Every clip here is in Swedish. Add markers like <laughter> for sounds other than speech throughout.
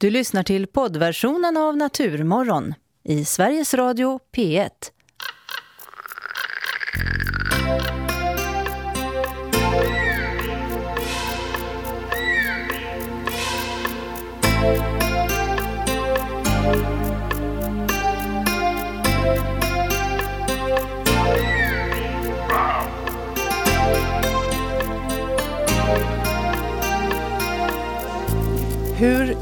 Du lyssnar till poddversionen av Naturmorgon i Sveriges Radio P1.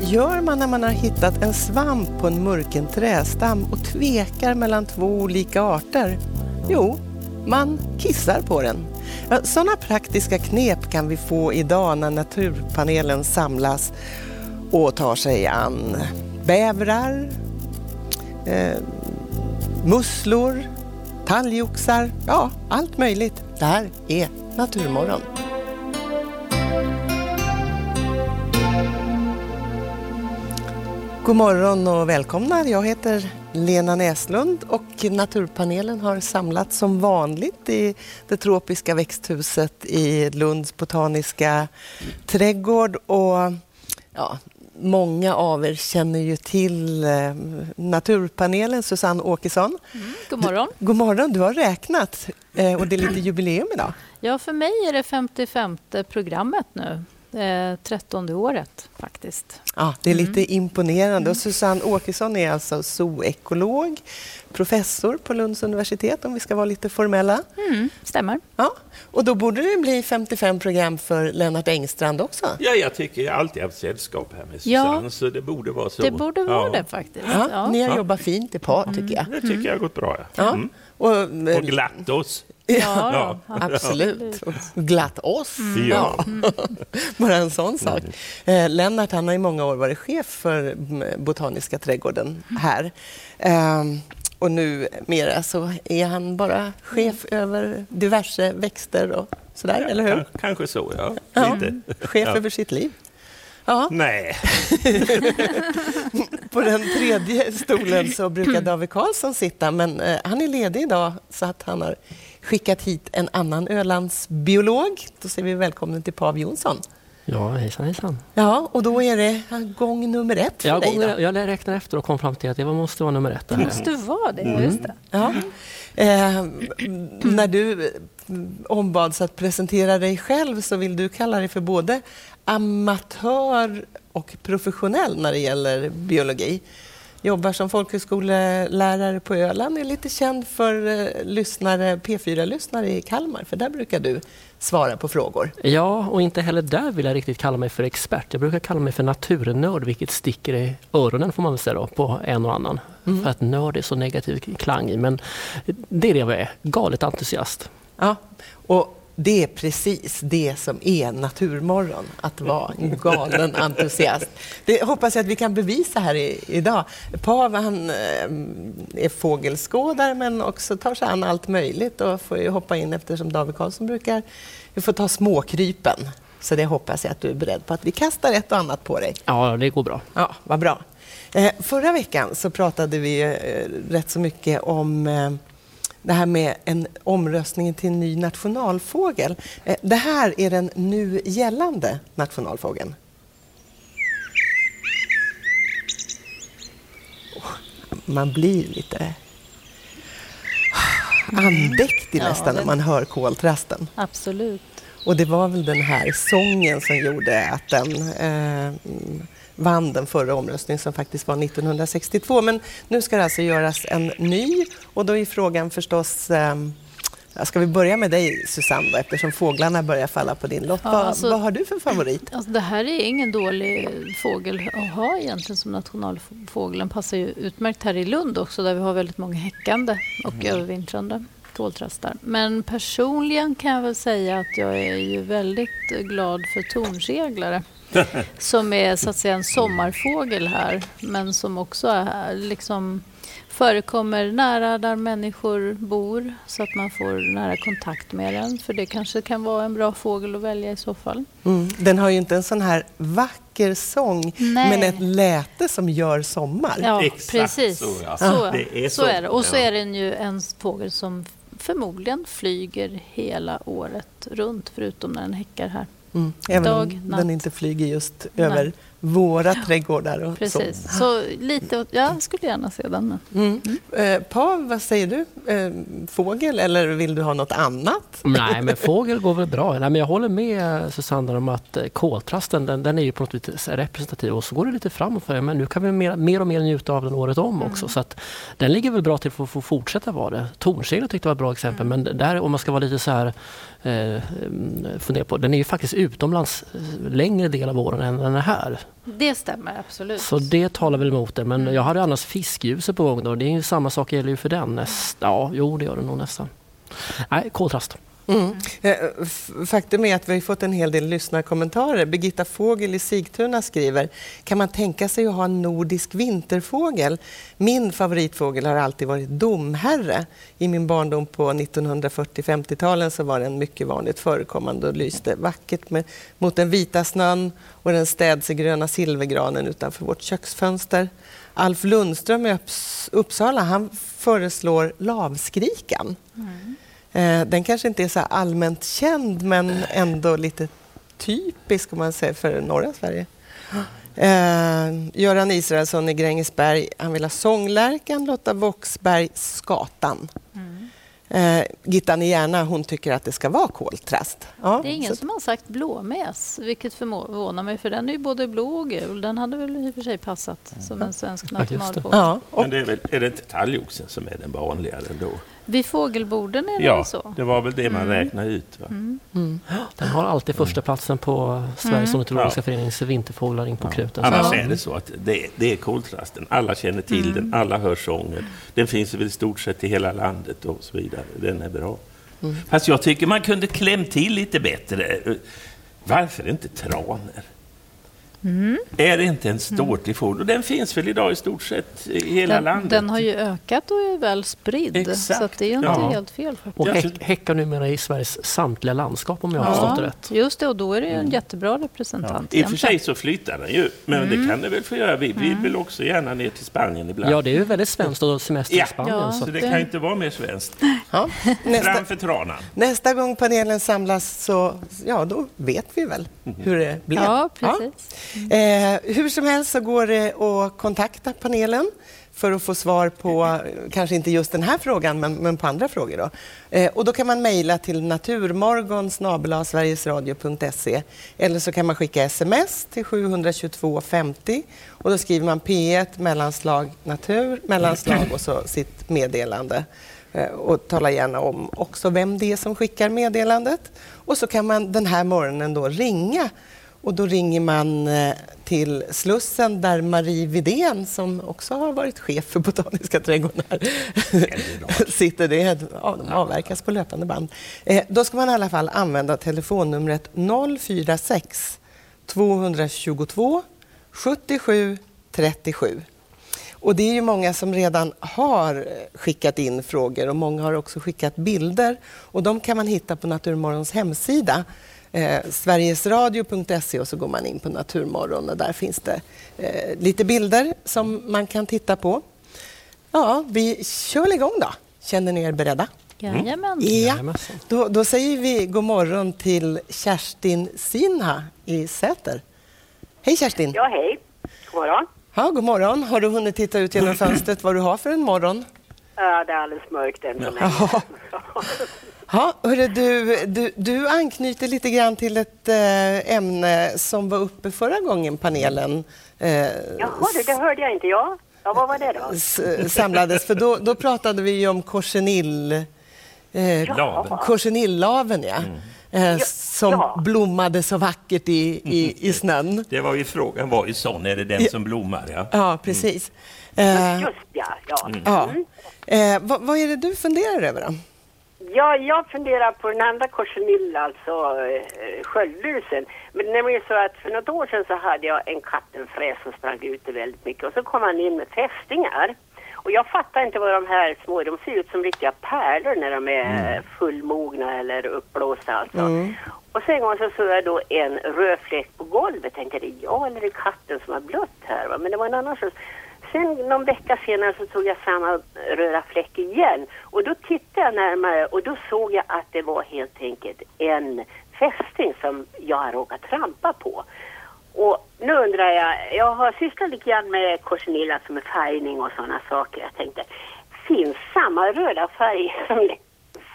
Gör man när man har hittat en svamp på en murken trästam och tvekar mellan två olika arter? Jo, man kissar på den. Sådana praktiska knep kan vi få idag när Naturpanelen samlas och tar sig an bävrar, eh, musslor, talgoxar, ja allt möjligt. Det här är Naturmorgon. God morgon och välkomna. Jag heter Lena Näslund och Naturpanelen har samlats som vanligt i det tropiska växthuset i Lunds botaniska trädgård. Och ja, många av er känner ju till eh, Naturpanelen, Susanne Åkesson. Mm, god morgon. Du, god morgon, du har räknat eh, och det är lite jubileum idag. Ja, för mig är det 55 programmet nu. Eh, trettonde året faktiskt. Ja, det är lite mm. imponerande. Och Susanne Åkesson är alltså zooekolog, professor på Lunds universitet om vi ska vara lite formella. Mm, stämmer. Ja, och då borde det bli 55 program för Lennart Engstrand också. Ja, jag tycker jag alltid haft sällskap här med Susanne, ja, så det borde vara så. Det borde vara ja. det faktiskt. Ja, ja. Ni har jobbat fint i par, tycker jag. Mm. Det tycker jag har gått bra. Ja. Mm. Och, och glatt oss. Ja, ja, absolut. Glatt oss. Mm. Ja. <laughs> Bara en sån sak. Eh, Lennart han har i många år varit chef för Botaniska trädgården här. Eh, och nu mera så är han bara chef över diverse växter och sådär, ja, eller hur? Kanske så, ja. ja chef över sitt liv. Ja. <laughs> Nej. <laughs> På den tredje stolen så brukar <clears throat> David Karlsson sitta, men eh, han är ledig idag så att han har skickat hit en annan Ölandsbiolog. Då säger vi välkommen till Pav Jonsson. Ja, hejsan hejsan. Ja, och då är det gång nummer ett för ja, dig. Gång, jag räknade efter och kom fram till att det måste vara nummer ett. Det måste vara det, mm. just det. Ja. Eh, när du ombads att presentera dig själv så vill du kalla dig för både amatör och professionell när det gäller biologi jobbar som folkhögskolelärare på Öland, är lite känd för eh, lyssnare, P4-lyssnare i Kalmar, för där brukar du svara på frågor. Ja, och inte heller där vill jag riktigt kalla mig för expert. Jag brukar kalla mig för naturnörd, vilket sticker i öronen får man väl säga då, på en och annan. Mm. För att nörd är så negativ klang i, men det är det jag är, galet entusiast. Ja, och det är precis det som är Naturmorgon, att vara en galen entusiast. Det hoppas jag att vi kan bevisa här i, idag. Pav han eh, är fågelskådare men också tar sig an allt möjligt och får ju hoppa in eftersom David Karlsson brukar vi får ta småkrypen. Så det hoppas jag att du är beredd på att vi kastar ett och annat på dig. Ja, det går bra. Ja, vad bra. Eh, förra veckan så pratade vi eh, rätt så mycket om det här med en omröstning till en ny nationalfågel. Eh, det här är den nu gällande nationalfågeln. Man blir lite andäktig nästan ja, när man hör koltrasten. Absolut. Och det var väl den här sången som gjorde att den eh, vann den förra omröstningen som faktiskt var 1962. Men nu ska det alltså göras en ny och då är frågan förstås ehm, Ska vi börja med dig Susanne då, eftersom fåglarna börjar falla på din lott. Ja, vad, alltså, vad, har du för favorit? <clears throat> Alltså, det här är ingen dålig fågel att ha egentligen som nationalfågel. Den passar ju utmärkt här i Lund också där vi har väldigt många häckande och mm. övervintrande koltrastar. Men personligen kan jag väl säga att jag är ju väldigt glad för tornseglare. <laughs> som är så att säga en sommarfågel här men som också är, liksom, förekommer nära där människor bor så att man får nära kontakt med den. För det kanske kan vara en bra fågel att välja i så fall. Mm. Den har ju inte en sån här vacker sång Nej. men ett läte som gör sommar. Ja, Exakt precis. Så, ja. så, det är så. så är det. Och så är den ju en fågel som förmodligen flyger hela året runt förutom när den häckar här. Mm. Även Dag, om natt. den inte flyger just över våra trädgårdar. Och Precis, så. så lite, jag skulle gärna se den. Mm. Eh, Pav, vad säger du? Eh, fågel eller vill du ha något annat? Nej, men <laughs> fågel går väl bra. Nej, men jag håller med Susanna om att eh, koltrasten den, den är ju på något vis representativ och så går det lite framåt för men nu kan vi mer, mer och mer njuta av den året om också. Mm. Så att den ligger väl bra till för att få fortsätta vara det. Tornsegel tyckte jag var ett bra exempel Mm. men där om man ska vara lite så här eh, fundera på, den är ju faktiskt utomlands eh, längre del av åren än den är här. Det stämmer absolut. Så det talar väl emot det. Men Mm. jag hade annars fiskljuset på gång då. Det är ju samma sak gäller ju för den. Näst, ja, jo det gör det nog nästan. Nej, koltrast. Mm. Eh, faktum är att vi har fått en hel del lyssnarkommentarer. Birgitta Fågel i Sigtuna skriver, kan man tänka sig att ha en nordisk vinterfågel? Min favoritfågel har alltid varit domherre. I min barndom på 1940-50-talen så var den mycket vanligt förekommande och lyste vackert med, mot den vita snön och den städsegröna silvergranen utanför vårt köksfönster. Alf Lundström i Upps- Uppsala han föreslår lavskrikan. Mm. Den kanske inte är så allmänt känd men ändå lite typisk om man säger för norra Sverige. Eh, Göran Israelsson i Grängesberg, han vill ha sånglärkan, Lotta Voxberg, skatan. Eh, Gittan i Järna, hon tycker att det ska vara koltrast. Ja, Det är ingen så- som har sagt blåmes, vilket förvånar mig för den är ju både blå och gul. Den hade väl i och för sig passat som en svensk Ja, nationalfågel. Ja, och, Men det är, väl, är det inte talgoxen som är den vanligare då? Vid fågelborden är det Ja, så? det var väl det man räknade ut. Va? mm. Den har alltid första platsen på Sveriges ornitologiska Ja. förenings vinterfåglar in på knuten. Annars Så- är det så att det, det är koltrasten. Alla känner till den, alla hör sången. Den finns väl i stort sett i hela landet och så vidare. Den är bra. Fast jag tycker man kunde kläm till lite bättre. Varför inte traner? Är det inte en ståtlig fågel? Och den finns väl idag i stort sett i hela Den, landet? den har ju ökat och är väl spridd. Exakt, Så att det är ju inte ja. helt fel faktiskt. Och häck, häckar numera i Sveriges samtliga landskap om jag har förstått det rätt. just det. Och då är det ju en jättebra representant. I och för sig så flyttar den ju, men det kan den väl få göra. Vi vill väl också gärna ner till Spanien ibland. Ja, det är ju väldigt svenskt att semester i Ja. Spanien. Ja. Så. Så det kan ju inte vara mer svenskt. ja. Nästa, Framför tranan. nästa gång panelen samlas så ja, då vet vi väl hur det blev. Ja, precis. Eh, hur som helst så går det att kontakta panelen för att få svar på, <laughs> kanske inte just den här frågan, men, men på andra frågor. Då. Eh, och då kan man mejla till naturmorgon sverigesradio.se eller så kan man skicka sms till 722 50 och då skriver man P1 mellanslag natur mellanslag och så sitt meddelande Eh, och tala gärna om också vem det är som skickar meddelandet. Och så kan man den här morgonen då ringa och då ringer man eh, till Slussen där Marie Vidén som också har varit chef för Botaniska trädgården här, <laughs> sitter. Det, ja, de avverkas på löpande band. Eh, Då ska man i alla fall använda telefonnumret 046 222 77 37. Och det är ju många som redan har skickat in frågor och många har också skickat bilder. Och de kan man hitta på Naturmorgons hemsida, eh, sverigesradio.se och så går man in på Naturmorgon och där finns det eh, lite bilder som man kan titta på. Ja, vi kör väl igång då. Känner ni er beredda? Jajamän. Ja, då, då säger vi god morgon till Kerstin Sinha i Säter. Hej Kerstin! Ja, hej. God morgon. Ja, god morgon. Har du hunnit titta ut genom <clears throat> fönstret vad du har för en morgon? Ja, det är alldeles mörkt än så länge. <laughs> <laughs> Ja. Ja, hörru, du, du, du anknyter lite grann till ett eh, ämne som var uppe förra gången panelen eh, Jaha, det, det hörde jag inte. Ja, ja vad var det då? samlades. För då, då pratade vi ju om korsenill, eh, Laven. korsenillaven, ja. Eh, som ja. blommade så vackert i, i, i snön. <laughs> Det var ju frågan var ju sån, är det den som blommar? Ja. Ja, precis. Eh, Just ja, ja. ja. Eh, vad, vad är det du funderar över då? Ja, jag funderar på den andra korsenill, alltså eh, sköldlusen. Men det är nämligen så att för något år sedan så hade jag en kattenfräs som sprang ute väldigt mycket och så kom han in med fästingar. Och jag fattar inte vad de här små, de ser ut som riktiga pärlor när de är fullmogna eller uppblåsta alltså. Och sen en gång så såg jag då en röd fläck på golvet. Tänkte, är det jag eller är det katten som har blött här? Va? Men det var en annan sorts. Sen någon vecka senare så tog jag samma röda fläck igen. Och då tittade jag närmare och då såg jag att det var helt enkelt en fästing som jag har råkat trampa på. Och nu undrar jag, jag har sysslat lite grann med korsenilla som är färgning och sådana saker. Jag tänkte, finns samma röda färg <laughs> som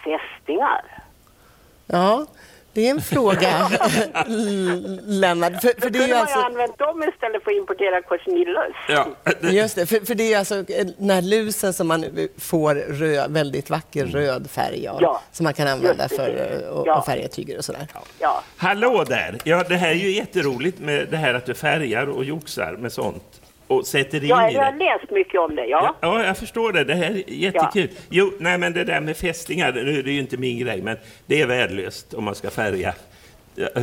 fästingar? Ja, det är en fråga, <laughs> Lennart. För, för det är ju alltså... använt dem istället för att importera korsenillus. Ja, Just det, för, för det är alltså den här lusen som man får röd, väldigt vacker röd färg av. Ja, Som man kan använda för att Ja. ja. färga tyger och sådär. Ja. Hallå där! Ja, det här är ju jätteroligt med det här att du färgar och joxar med sånt och sätter in Ja, i jag har det. läst mycket om det, ja. Ja, jag förstår det. Det här är jättekul. Jo, nej, men det där med fästingar, nu är det ju inte min grej, men det är värdelöst om man ska färga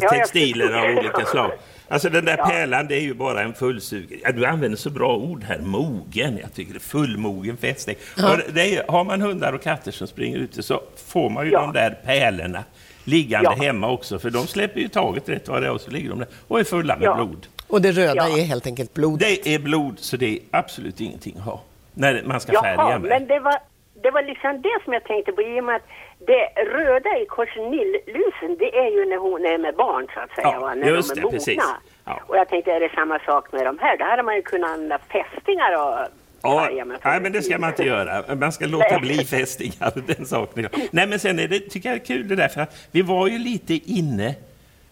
textiler av olika slag. Alltså den där Ja. pärlan, det är ju bara en fullsugen... Ja, du använder så bra ord här, mogen. Jag tycker det är fullmogen fästing. Och det- det är, har man hundar och katter som springer ute så får man ju Ja. de där pärlorna liggande Ja. hemma också, för de släpper ju taget rätt vad det är och så ligger de där och är fulla med Ja. blod. Och det röda Ja. är helt enkelt blod. Det är blod, så det är absolut ingenting att ha när man ska färga Jaha, med. men det var, det var liksom det som jag tänkte på i och med att det röda i korsenilllusen det är ju när hon är med barn så att säga, Ja, va? när just de är det, mogna. precis. Ja. Och jag tänkte, är det samma sak med de här? Då hade man ju kunnat använda fästingar och Ja, nej, men det ska man inte göra. Man ska låta bli fästingar. <laughs> Den saken. Nej, men sen är det, tycker jag är kul det där, för att vi var ju lite inne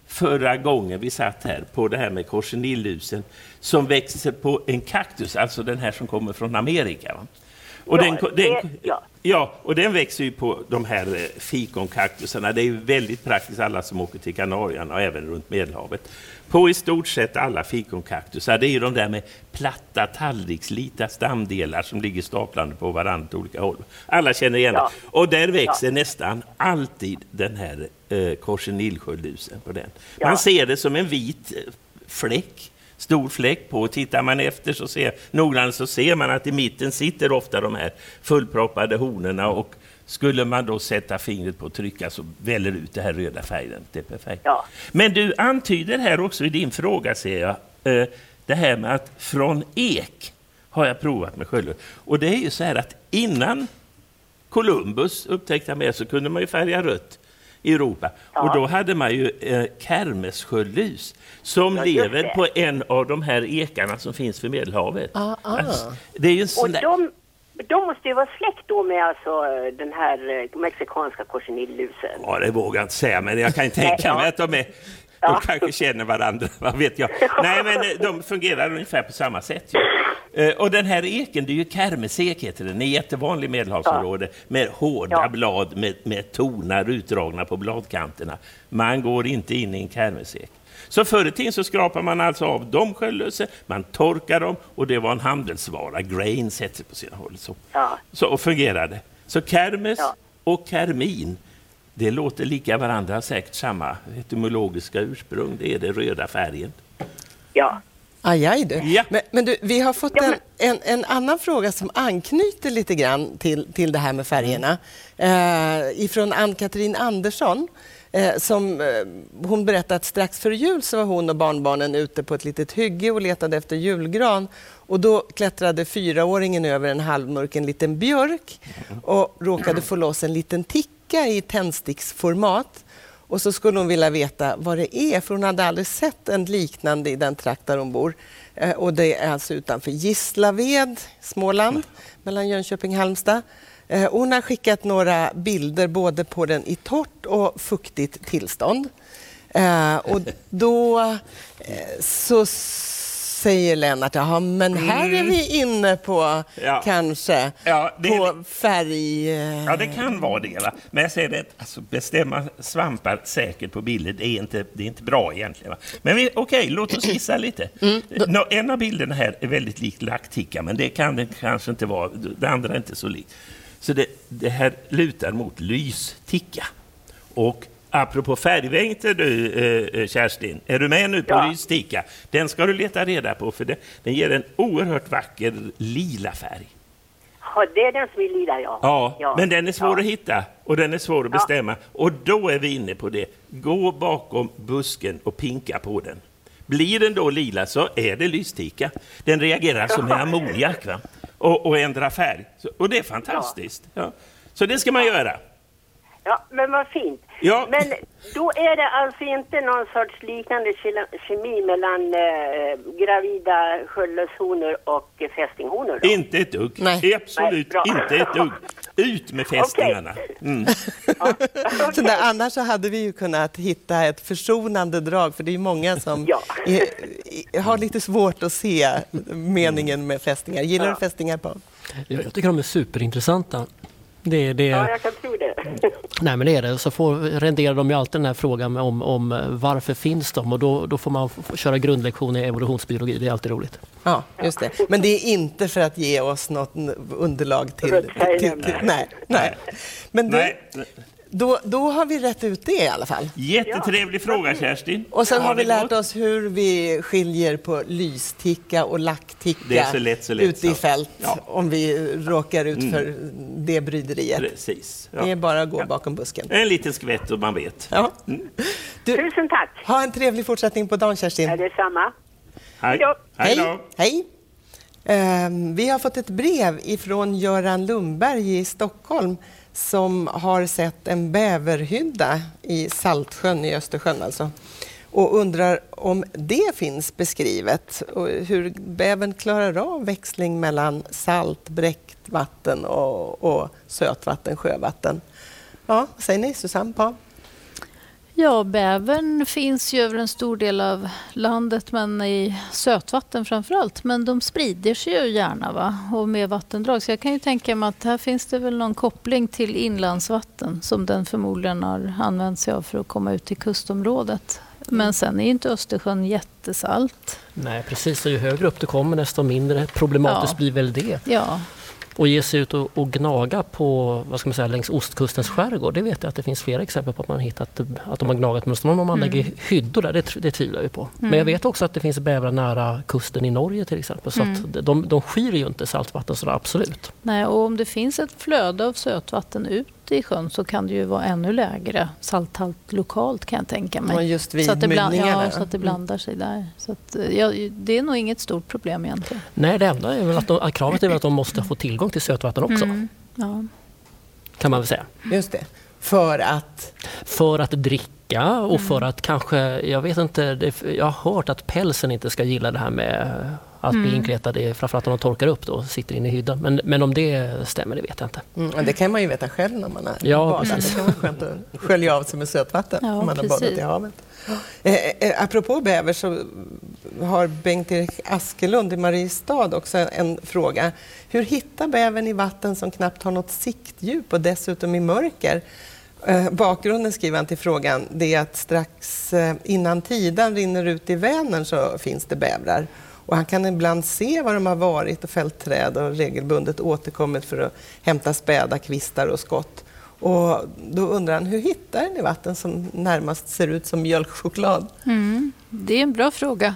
förra gången vi satt här på det här med korsenillusen som växer på en kaktus, alltså den här som kommer från Amerika. Va? Och Ja, den, den, ja. ja, och den växer ju på de här eh, fikonkaktusarna. Det är väldigt praktiskt alla som åker till Kanarierna och även runt Medelhavet. På i stort sett alla fikonkaktusar, det är ju de där med platta tallrikslita stamdelar som ligger staplande på varandra på olika håll. Alla känner igen Ja. det. Och där växer nästan alltid den här eh, korsenillsköldlusen på den. Ja. Man ser det som en vit eh, fläck stor fläck på. Tittar man efter så ser, noggrant så ser man att i mitten sitter ofta de här fullproppade honorna och skulle man då sätta fingret på och trycka så väller ut det här röda färgen. Det är perfekt. Ja. Men du antyder här också i din fråga, ser jag, eh, det här med att från ek har jag provat med sköldlös. Och det är ju så här att innan Columbus upptäckte Amerika så kunde man ju färga rött i Europa. Ja. Och då hade man ju eh, kermessköldlus som Ja, lever på en av de här ekarna som finns vid Medelhavet. Ah, ah. Alltså, det är ju en sån Och där... de, de måste ju vara släkt då med alltså den här eh, mexikanska korsenillusen. Ja, det vågar jag inte säga, men jag kan tänka Ja. mig att de är... <laughs> Ja. De kanske känner varandra, vad vet jag. <laughs> Nej, men eh, de fungerar ungefär på samma sätt. Ju. Eh, Och den här eken, det är ju kermesek heter den, en jättevanlig medelhavsområde med hårda Ja. blad med, med tonar utdragna på bladkanterna. Man går inte in i en kermesek. Så förr i tiden så skrapar man alltså av de sköldlösa, man torkar dem och det var en handelsvara. Grains hette på sina håll. Så, Ja. så och fungerade. Så kermes Ja. och kermin, det låter lika varandra, säkert samma etymologiska ursprung. Det är den röda färgen. Ja. Aj, aj du. Ja. Men, men du, vi har fått Ja, en, men- en, en annan fråga som anknyter lite grann till, till det här med färgerna. Eh, ifrån Ann-Katrin Andersson. Eh, som, eh, hon berättade att strax före jul så var hon och barnbarnen ute på ett litet hygge och letade efter julgran. Och då klättrade fyraåringen över en halvmörken liten björk och råkade få loss en liten ticka i tändsticksformat. Och så skulle hon vilja veta vad det är, för hon hade aldrig sett en liknande i den trakt där hon bor. Eh, och det är alltså utanför Gislaved, Småland, mellan Jönköping och Halmstad. Eh, hon har skickat några bilder både på den i torrt och fuktigt tillstånd. Eh, och då eh, så säger Lennart, jaha men här är vi inne på Mm. Ja. kanske Ja, det på färg... Ja, det kan vara det. Va? Men jag säger det, alltså, bestämma svampar säkert på bilder, det är inte, det är inte bra egentligen. Va? Men okej, låt oss gissa lite. Nå, en av bilderna här är väldigt lik lackticka, men det kan det kanske inte vara. Det andra är inte så likt. Så det, det här lutar mot lysticka. Och apropå färgvänkter du, eh, eh, Kerstin, är du med nu på Ja. lysticka? Den ska du leta reda på, för det, den ger en oerhört vacker lila färg. ja, det är den som är lila, ja. Ja, men den är svår ja. att hitta och den är svår att Ja. bestämma. Och då är vi inne på det. Gå bakom busken och pinka på den. Blir den då lila så är det lystika. Den reagerar som med ammoniak va? Och, och ändrar färg. Så, och det är fantastiskt. Ja. Så det ska man göra. Ja, men vad fint. Ja. Men då är det alltså inte någon sorts liknande ke- kemi mellan eh, gravida sköldlöshonor och fästinghonor? Då? Inte ett dugg. Nej. Absolut Nej, inte ett dugg. Ut med fästingarna. Mm. <laughs> Ja, Så okej. där, annars så hade vi ju kunnat hitta ett försonande drag, för det är ju många som Ja. är, är, har lite svårt att se meningen med fästingar. Gillar du Ja. fästingar på? Jag, jag tycker de är superintressanta. Det, det, Ja, jag kan tro det. <laughs> Nej men det är det. Så får, renderar de ju alltid den här frågan om, om eh, varför finns de och då, då får man köra grundlektion i evolutionsbiologi. Det är alltid roligt. Ja, just det. Men det är inte för att ge oss något underlag till... Till, till nej. nej, nej. Men du, Nej. Då, då har vi rätt ut det i alla fall. Jättetrevlig fråga Kerstin. Och sen Ha har vi lärt gott. oss hur vi skiljer på lysticka och lackticka Det är så lätt, så lätt ute i fält Ja. Mm. om vi råkar ut för det bryderiet. Precis. Det är Ja. bara att gå bakom busken. En liten skvätt och man vet. Ja. Du, Tusen tack. ha en trevlig fortsättning på dagen, Kerstin. Ja, detsamma. Hej. Hejdå. Hej då. Hej. Ehm, vi har fått ett brev ifrån Göran Lundberg i Stockholm som har sett en bäverhydda i Saltsjön i Östersjön alltså och undrar om det finns beskrivet och hur bävern klarar av växling mellan salt, bräckt vatten och, och sötvatten, sjövatten. Ja, vad säger ni Susanne? Pa? Ja, bävern finns ju över en stor del av landet, men i sötvatten framför allt. Men de sprider sig ju gärna va? och med vattendrag. Så jag kan ju tänka mig att här finns det väl någon koppling till inlandsvatten som den förmodligen har använt sig av för att komma ut till kustområdet. Men sen är ju inte Östersjön jättesalt. Nej precis, och ju högre upp du kommer desto mindre problematiskt Ja. blir väl det. Ja, Och ge sig ut och, och gnaga på, vad ska man säga, längs ostkustens skärgård. Det vet jag att det finns flera exempel på att man hittat att de har gnagat. Men om man anlägger hyddor där, det, det tvivlar vi på. Men jag vet också att det finns bävrar nära kusten i Norge till exempel. Så att de, de skyr ju inte saltvatten så absolut. Nej, och om det finns ett flöde av sötvatten ut i sjön så kan det ju vara ännu lägre salthalt lokalt kan jag tänka mig. Ja, just vid så att det bland. Ja, så att det blandar sig där. Så att, ja, det är nog inget stort problem egentligen. Nej, det enda är väl att, de, att kravet är väl att de måste få tillgång till sötvatten också. Ja. Kan man väl säga. Just det. För att... För att dricka och för att kanske, jag vet inte, det, jag har hört att pälsen inte ska gilla det här med att bli inkletad, i, framförallt om de torkar upp då och sitter inne i hyddan. Men, men om det stämmer, det vet jag inte. Mm, det kan man ju veta själv när man har Ja, badat. precis. Det kan vara skönt att skölja av sig med sötvatten Ja, om man har precis. badat i havet. Eh, eh, apropå bäver så har Bengt-Erik Askelund i Mariestad också en fråga. Hur hittar bävern i vatten som knappt har något siktdjup och dessutom i mörker? Eh, bakgrunden skriver han till frågan det är att strax eh, innan Tidan rinner ut i Vänern så finns det bävrar. Och han kan ibland se var de har varit och fällt träd och regelbundet återkommit för att hämta späda kvistar och skott. Och då undrar han, hur hittar ni vatten som närmast ser ut som mjölkchoklad? Mm, det är en bra fråga.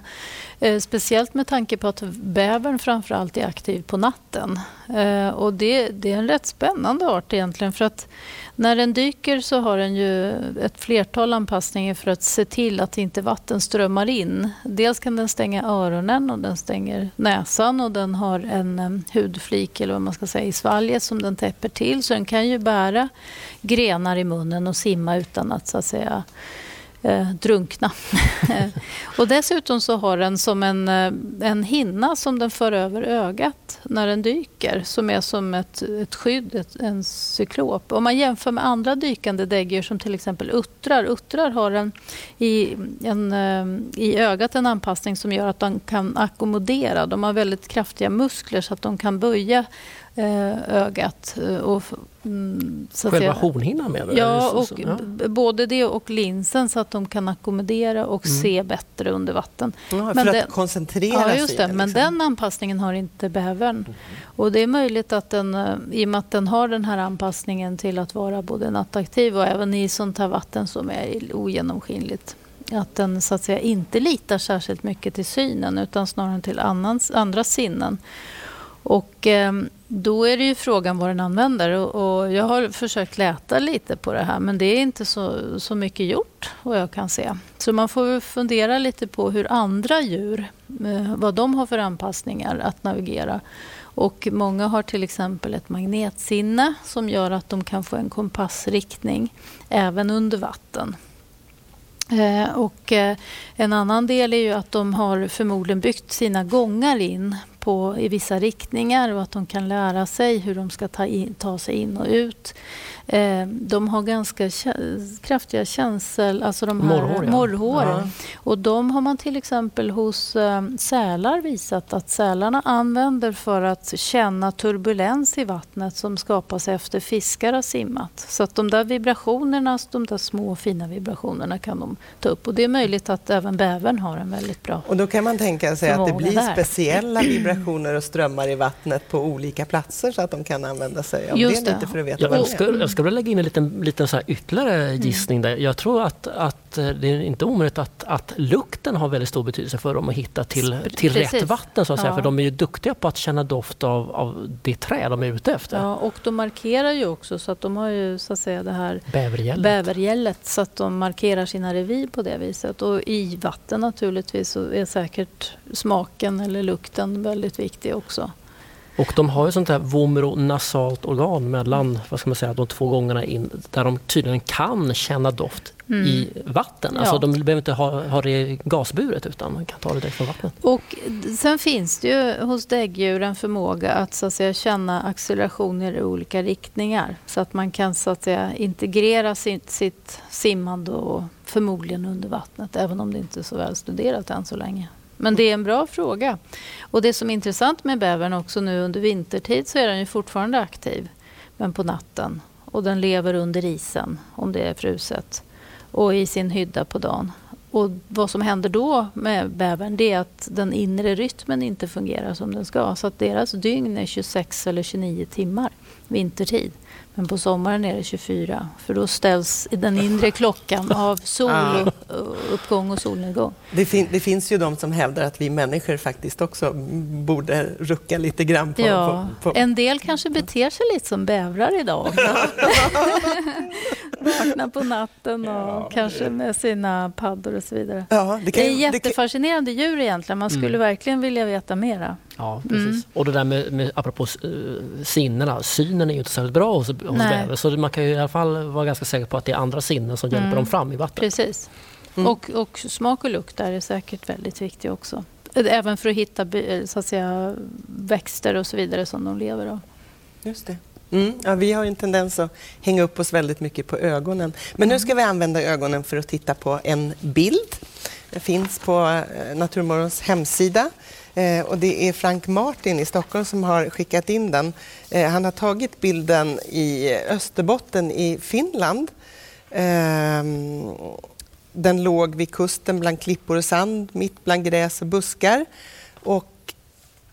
Eh, speciellt med tanke på att bävern framförallt är aktiv på natten. Eh, och det, det är en rätt spännande art egentligen. För att när den dyker så har den ju ett flertal anpassningar för att se till att inte vatten strömmar in. Dels kan den stänga öronen och den stänger näsan och den har en eh, hudflik eller vad man ska säga i svalget som den täpper till. Så den kan ju bära grenar i munnen och simma utan att så att säga eh, drunkna. <laughs> och dessutom så har den som en, eh, en hinna som den för över ögat när den dyker som är som ett, ett skydd, ett, en cyklop. Om man jämför med andra dykande däggdjur som till exempel uttrar. Uttrar har en, i, en, eh, i ögat en anpassning som gör att de kan ackommodera. De har väldigt kraftiga muskler så att de kan böja ögat. eh, Och, mm, så att Själva hornhinnan menar du? Ja, och så- ja. både det och linsen så att de kan ackommodera och se bättre under vatten. Ja, för Men att den- koncentrera Ja, sig. just det. Men liksom. den anpassningen har inte bävern. Och det är möjligt att den, eh, i och med att den har den här anpassningen till att vara både nattaktiv och även i sånt här vatten som är ogenomskinligt. Att den så att säga inte litar särskilt mycket till synen utan snarare till annans, andra sinnen. Och eh, då är det ju frågan vad den använder. Och, och, jag har försökt läta lite på det här men det är inte så, så mycket gjort vad jag kan se. Så man får fundera lite på hur andra djur, eh, vad de har för anpassningar att navigera. Och många har till exempel ett magnetsinne som gör att de kan få en kompassriktning även under vatten. Eh, och eh, en annan del är ju att de har förmodligen byggt sina gångar in på, i vissa riktningar och att de kan lära sig hur de ska ta, in, ta sig in och ut. Eh, de har ganska kraftiga känsel, alltså de här morrhår. Ja. morrhår. Ja. Och de har man till exempel hos eh, sälar visat att sälarna använder för att känna turbulens i vattnet som skapas efter fiskar har simmat. Så att de där vibrationerna, de där små fina vibrationerna kan de ta upp. Och det är möjligt att även bävern har en väldigt bra Och då kan man tänka sig att det blir där. speciella vibrationer och strömmar i vattnet på olika platser så att de kan använda sig av Just det, lite för att veta ja, vad det är. Jag skulle vilja lägga in en liten, liten så ytterligare mm. gissning där. Jag tror att, att eh, det är inte omöjligt att, att lukten har väldigt stor betydelse för dem att hitta till, till rätt vatten. Så att säga. För de är ju duktiga på att känna doft av, av det trä de är ute efter. Ja, och de markerar ju också så att de har ju så att säga det här bävergället, bävergället så att de markerar sina revir på det viset. Och i vatten naturligtvis så är säkert smaken eller lukten väldigt viktig också. Och de har ju sånt här vomeronasalt organ mellan vad ska man säga, de två gångerna in där de tydligen kan känna doft mm. i vatten. Alltså de behöver inte ha, ha det gasburet utan man kan ta det direkt från vattnet. Och sen finns det ju hos däggdjur en förmåga att, så att säga, känna accelerationer i olika riktningar. Så att man kan så att säga, integrera sitt, sitt simmande och förmodligen under vattnet även om det inte är så väl studerat än så länge. Men det är en bra fråga. Och det som är intressant med bävern också nu under vintertid så är den ju fortfarande aktiv. Men på natten. Och den lever under isen om det är fruset. Och i sin hydda på dagen. Och vad som händer då med bävern det är att den inre rytmen inte fungerar som den ska. Så att deras dygn är 26 eller 29 timmar vintertid. Men på sommaren är det 24 för då ställs den inre klockan av soluppgång och solnedgång. Det, fin det, finns ju de som hävdar att vi människor faktiskt också borde rucka lite grann på... Ja, på, på. En del kanske beter sig lite som bävrar idag. <laughs> Vaknar på natten och ja, kanske med sina paddor och så vidare. Ja, det, kan, det är jättefascinerande kan... djur egentligen. Man skulle mm. verkligen vilja veta mera. Ja, precis. Mm. Och det där med, med apropå uh, sinnena, synen är ju inte särskilt bra hos, hos bäver. Så man kan ju i alla fall vara ganska säker på att det är andra sinnen som hjälper mm. dem fram i vattnet. Precis. Mm. Och, och smak och lukt där är säkert väldigt viktigt också. Även för att hitta så att säga, växter och så vidare som de lever av. Just det. Mm, ja, vi har en tendens att hänga upp oss väldigt mycket på ögonen. Men nu ska vi använda ögonen för att titta på en bild. Det finns på eh, Naturmorgons hemsida. Eh, och det är Frank Martin i Stockholm som har skickat in den. Eh, han har tagit bilden i Österbotten i Finland. Eh, den låg vid kusten bland klippor och sand, mitt bland gräs och buskar. Och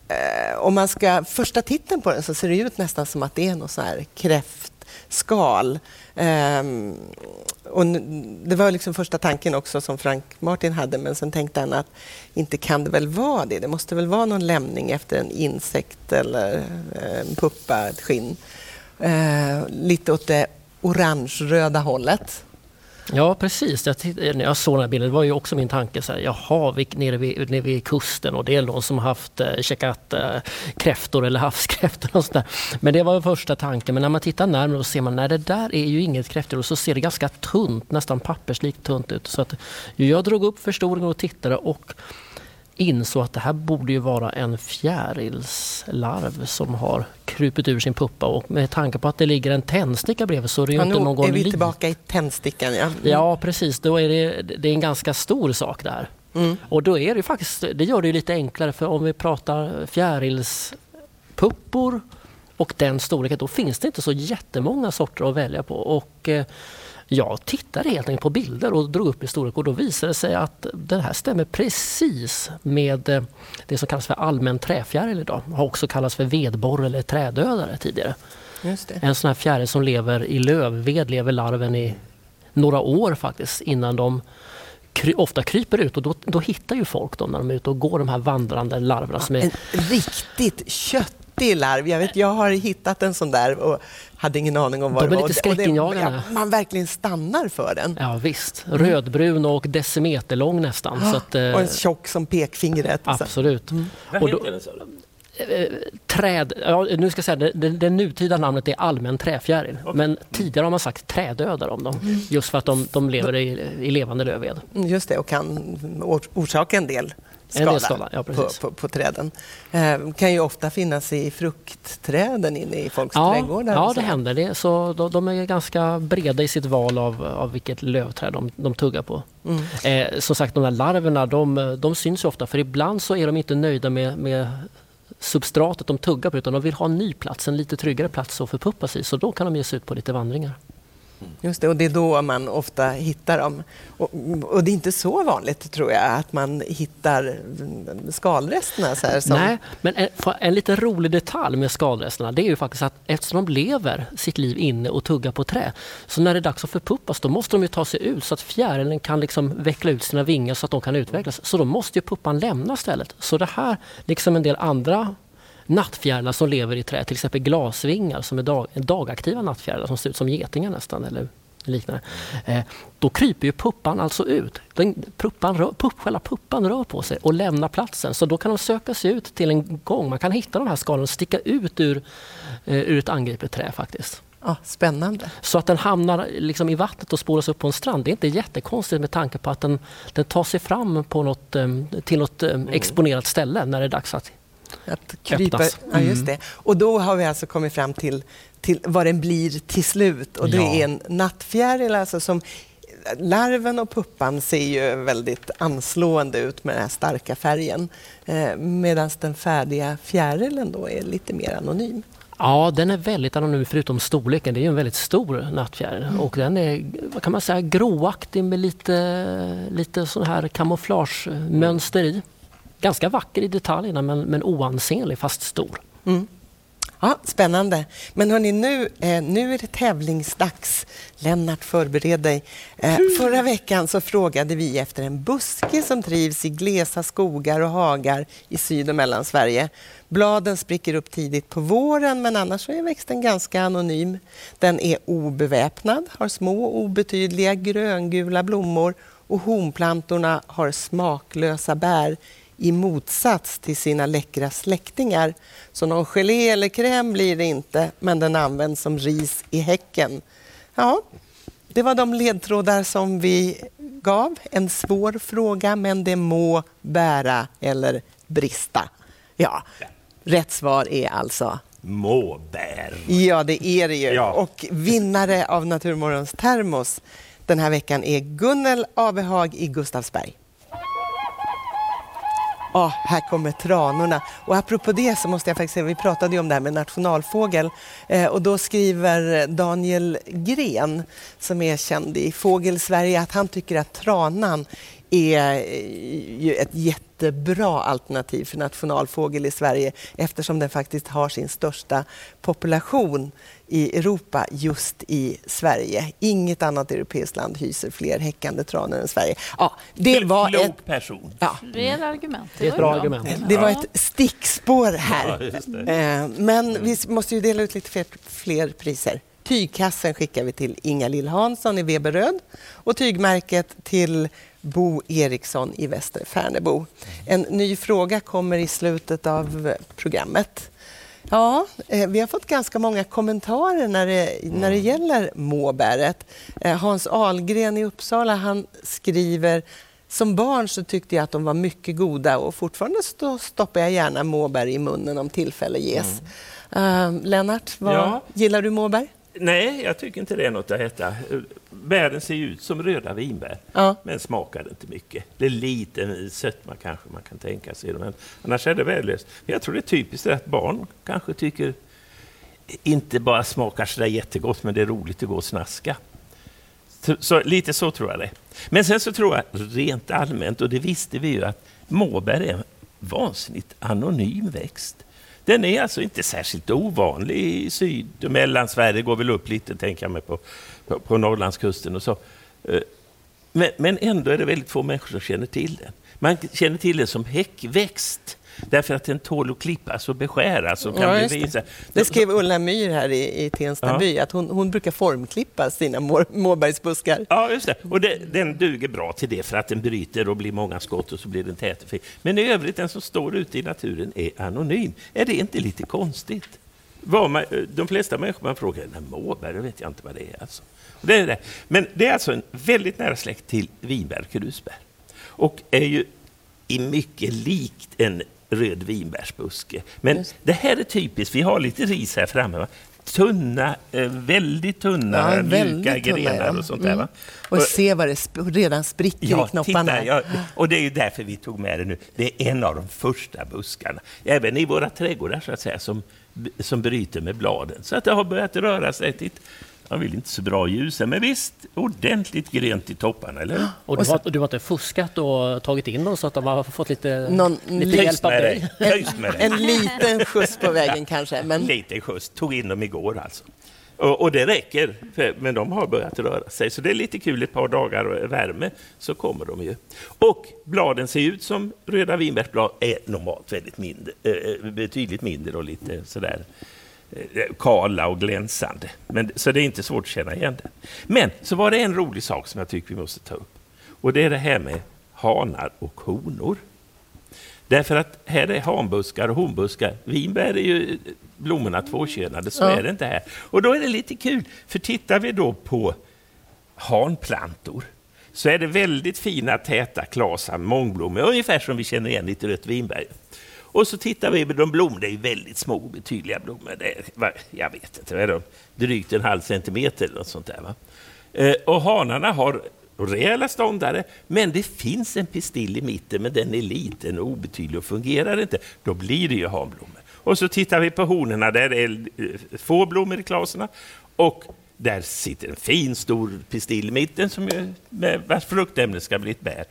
eh, om man ska, första titeln på den så ser det ut nästan som att det är något så här kräftskal. Um, och det var liksom första tanken också som Frank Martin hade men sen tänkte han att inte kan det väl vara det. Det måste väl vara någon lämning efter en insekt eller eh, en puppa, ett skinn. Uh, lite åt det orange-röda hållet. Ja precis, jag tittade, när jag såg den här bilden det var ju också min tanke så här, jaha, vi, nere, vid, nere vid kusten och det är någon som har haft eh, käkat eh, kräftor eller havskräftor och sådär. Men det var första tanken, men när man tittar närmare så ser man att det där är ju inget kräftor och så ser det ganska tunt, nästan papperslikt tunt ut. Så att jag drog upp förstoringen och tittade och insåg att det här borde ju vara en fjärilslarv som har krupit ur sin puppa och med tanke på att det ligger en tändsticka bredvid så är det ju ja, inte någon... är vi tillbaka i tändstickan ja. Mm. Ja precis, då är det, det är en ganska stor sak där. Mm. Och då är det faktiskt, det gör det lite enklare för om vi pratar fjärilspuppor och den storleken, då finns det inte så jättemånga sorter att välja på. Och, eh, jag tittade helt enkelt på bilder och drog upp i storlek och då visade det sig att det här stämmer precis med eh, det som kallas för allmän träfjäril idag. Det har också kallats för vedborre eller trädödare tidigare. En sån här fjäril som lever i lövved lever larven i några år faktiskt innan de kry, ofta kryper ut och då, då hittar ju folk dem när de är ute och går de här vandrande larverna. Som är... En riktigt kött riktig larv. Jag, vet, jag har hittat en sån där och hade ingen aning om vad De det är var. lite Och det- skräckinjagande. ja, man verkligen stannar för den. Ja visst, rödbrun och decimeterlång nästan. Så att, eh, Och en tjock som pekfingret. Absolut. Vad Och då- heter den, sa du? Träd, ja, nu ska jag säga, det, det, det nutida namnet är allmän träfjäril. Men tidigare har man sagt trädödare om dem. Just för att de, de lever i, i levande lövved. Mm, Just det, och kan or- orsaka en del skada, skada, ja, på, på, på träden. Eh, kan ju ofta finnas i fruktträden inne i folks Ja, trädgårdar. ja det händer. Det, så de, de är ganska breda i sitt val av, av vilket lövträd de, de tuggar på. Mm. Eh, som sagt, de där larverna de, de syns ofta för ibland så är de inte nöjda med, med substratet de tuggar på utan de vill ha en ny plats, en lite tryggare plats att förpuppa sig i. Så då kan de ge sig ut på lite vandringar. Mm. Just det, och det är då man ofta hittar dem. Och, och det är inte så vanligt, tror jag, att man hittar skalresterna. Så här, som, Nej, men en, en lite rolig detalj med skalresterna det är ju faktiskt att eftersom de lever sitt liv inne och tuggar på trä så när det är dags att förpuppas då måste de ju ta sig ut så att fjärilen kan liksom veckla ut sina vingar så att de kan utvecklas. Så då måste ju puppan lämna stället. Så det här, liksom en del andra nattfjärilar som lever i trä, till exempel glasvingar som är dag, dagaktiva nattfjärilar som ser ut som getingar nästan eller liknande. Eh, då kryper ju puppan alltså ut. Den, puppan rör, pupp, själva puppan rör på sig och lämnar platsen. Så då kan de söka sig ut till en gång. Man kan hitta de här skalorna och sticka ut ur, eh, ur ett angripet trä faktiskt. Ja, spännande. Så att den hamnar liksom i vattnet och spolas upp på en strand, det är inte jättekonstigt med tanke på att den, den tar sig fram på något, eh, till något eh, exponerat ställe när det är dags att Att krypa, Öppnas. ja, just Mm. det. Och då har vi alltså kommit fram till, till vad den blir till slut. Och det Ja. är en nattfjäril alltså som Larven och puppan ser ju väldigt anslående ut med den här starka färgen. Eh, Medan den färdiga fjärilen då är lite mer anonym. Ja, den är väldigt anonym förutom storleken. Det är ju en väldigt stor nattfjäril och den är vad kan man säga, gråaktig med lite, lite sån här kamouflagemönster i. Ganska vacker i detaljerna men, men oansenlig fast stor. Ja, spännande. Men hörni, nu, eh, nu är det tävlingsdags. Lennart, förbered dig. Eh, förra veckan så frågade vi efter en buske som trivs i glesa skogar och hagar i Syd och Mellansverige. Bladen spricker upp tidigt på våren, men annars är växten ganska anonym. Den är obeväpnad, har små obetydliga gröngula blommor och honplantorna har smaklösa bär i motsats till sina läckra släktingar. Så någon gelé eller kräm blir det inte, men den används som ris i häcken. Ja, det var de ledtrådar som vi gav. En svår fråga, men det må bära eller brista. Ja, rätt svar är alltså Måbär. Ja, det är det ju. Ja. Och vinnare av Naturmorgons termos den här veckan är Gunnel Abehag i Gustavsberg. Ja, här kommer tranorna. Och apropå det så måste jag faktiskt säga, vi pratade ju om det här med nationalfågel eh, och då skriver Daniel Gren som är känd i Fågelsverige att han tycker att tranan är eh, ju ett jättebra alternativ för nationalfågel i Sverige eftersom den faktiskt har sin största population i Europa just i Sverige. Inget annat europeiskt land hyser fler häckande tranor än Sverige. Ja, det var ett, Klok person. ja, Fler argument. Det är ett bra argument. det var ett stickspår här. Ja, det. Eh, Men vi måste ju dela ut lite fler, fler priser. Tygkassen skickar vi till Inga-Lill Hansson i Veberöd och tygmärket till Bo Eriksson i Västerfärnebo. En ny fråga kommer i slutet av programmet. Ja, eh, vi har fått ganska många kommentarer när det, när det gäller måbäret. Eh, Hans Ahlgren i Uppsala han skriver som barn så tyckte jag att de var mycket goda och fortfarande stoppar jag gärna måbär i munnen om tillfälle ges. Eh, Lennart, vad, Ja. gillar du måbär? Nej, jag tycker inte det är något att äta. Bären ser ut som röda vinbär, Ja. men smakar inte mycket. Det är lite sötma kanske man kan tänka sig, men annars är det värdelöst. Men jag tror det är typiskt att barn kanske tycker inte bara smakar sådär jättegott, men det är roligt att gå och snaska. Så, så, lite så tror jag det. Men sen så tror jag rent allmänt, och det visste vi ju, att måbär är en vansinnigt anonym växt. Den är alltså inte särskilt ovanlig i Syd och Mellansverige, går väl upp lite tänker jag mig på, på, på Norrlandskusten och så. Eh, men, men ändå är det väldigt få människor som känner till den. Man känner till den som häckväxt. Därför att den tål att klippas och beskäras. Och kan Ja, bli just det. Det skrev Ulla Myr här i, i Tenstaby, Ja. att hon, hon brukar formklippa sina må, mårbergsbuskar. Ja, just det. Och det, den duger bra till det för att den bryter och blir många skott och så blir den tät och fin. Men i övrigt, den som står ute i naturen är anonym. Är det inte lite konstigt? Vad man, de flesta människor man frågar, nej, måbär, det vet jag inte vad det är. Alltså. Det är det. Men det är alltså en väldigt nära släkt till vinbär, krusbär. Och är ju i mycket likt en röd vinbärsbuske. Men Just. det här är typiskt, vi har lite ris här framme. Va? Tunna, eh, väldigt tunna, Ja, mjuka grenar ja. och sånt där. Va? Och se vad det redan spricker i knopparna. Titta, ja, och det är ju därför vi tog med det nu. Det är en av de första buskarna, även i våra trädgårdar så att säga, som, som bryter med bladen. Så att det har börjat röra sig. Titt. Jag vill inte så bra ljus men visst, ordentligt grönt i topparna, eller? Och du, har, du har inte fuskat och tagit in dem så att de har fått lite, Någon lite liten- hjälp av med dig? dig. Dig. En liten skjuts på vägen kanske. Men Lite skjuts. Tog in dem igår alltså. Och, och det räcker, för, men de har börjat röra sig. Så det är lite kul, ett par dagar värme så kommer de ju. Och bladen ser ut som röda vinbärsblad, är normalt väldigt mindre, eh, betydligt mindre och lite sådär eh, kala och glänsande. Men, så det är inte svårt att känna igen det. Men så var det en rolig sak som jag tycker vi måste ta upp. Och det är det här med hanar och honor. Därför att här är hanbuskar och honbuskar. Vinbär är ju blommorna tvåkönade, så Ja. är det inte här. Och då är det lite kul, för tittar vi då på hanplantor så är det väldigt fina täta klasar, mångblommor, ungefär som vi känner igen i ett rött vinberg. Och så tittar vi på de blommor, det är väldigt små obetydliga blommor. Det är, jag vet inte, är de? drygt en halv centimeter eller något sånt där. Va? Eh, och hanarna har rejäla ståndare, men det finns en pistill i mitten, men den är liten och obetydlig och fungerar inte. Då blir det ju hanblommor. Och så tittar vi på honorna, där är eh, få blommor i klaserna. Och där sitter en fin stor pistill i mitten som ju, med vars fruktämne ska bli ett bär.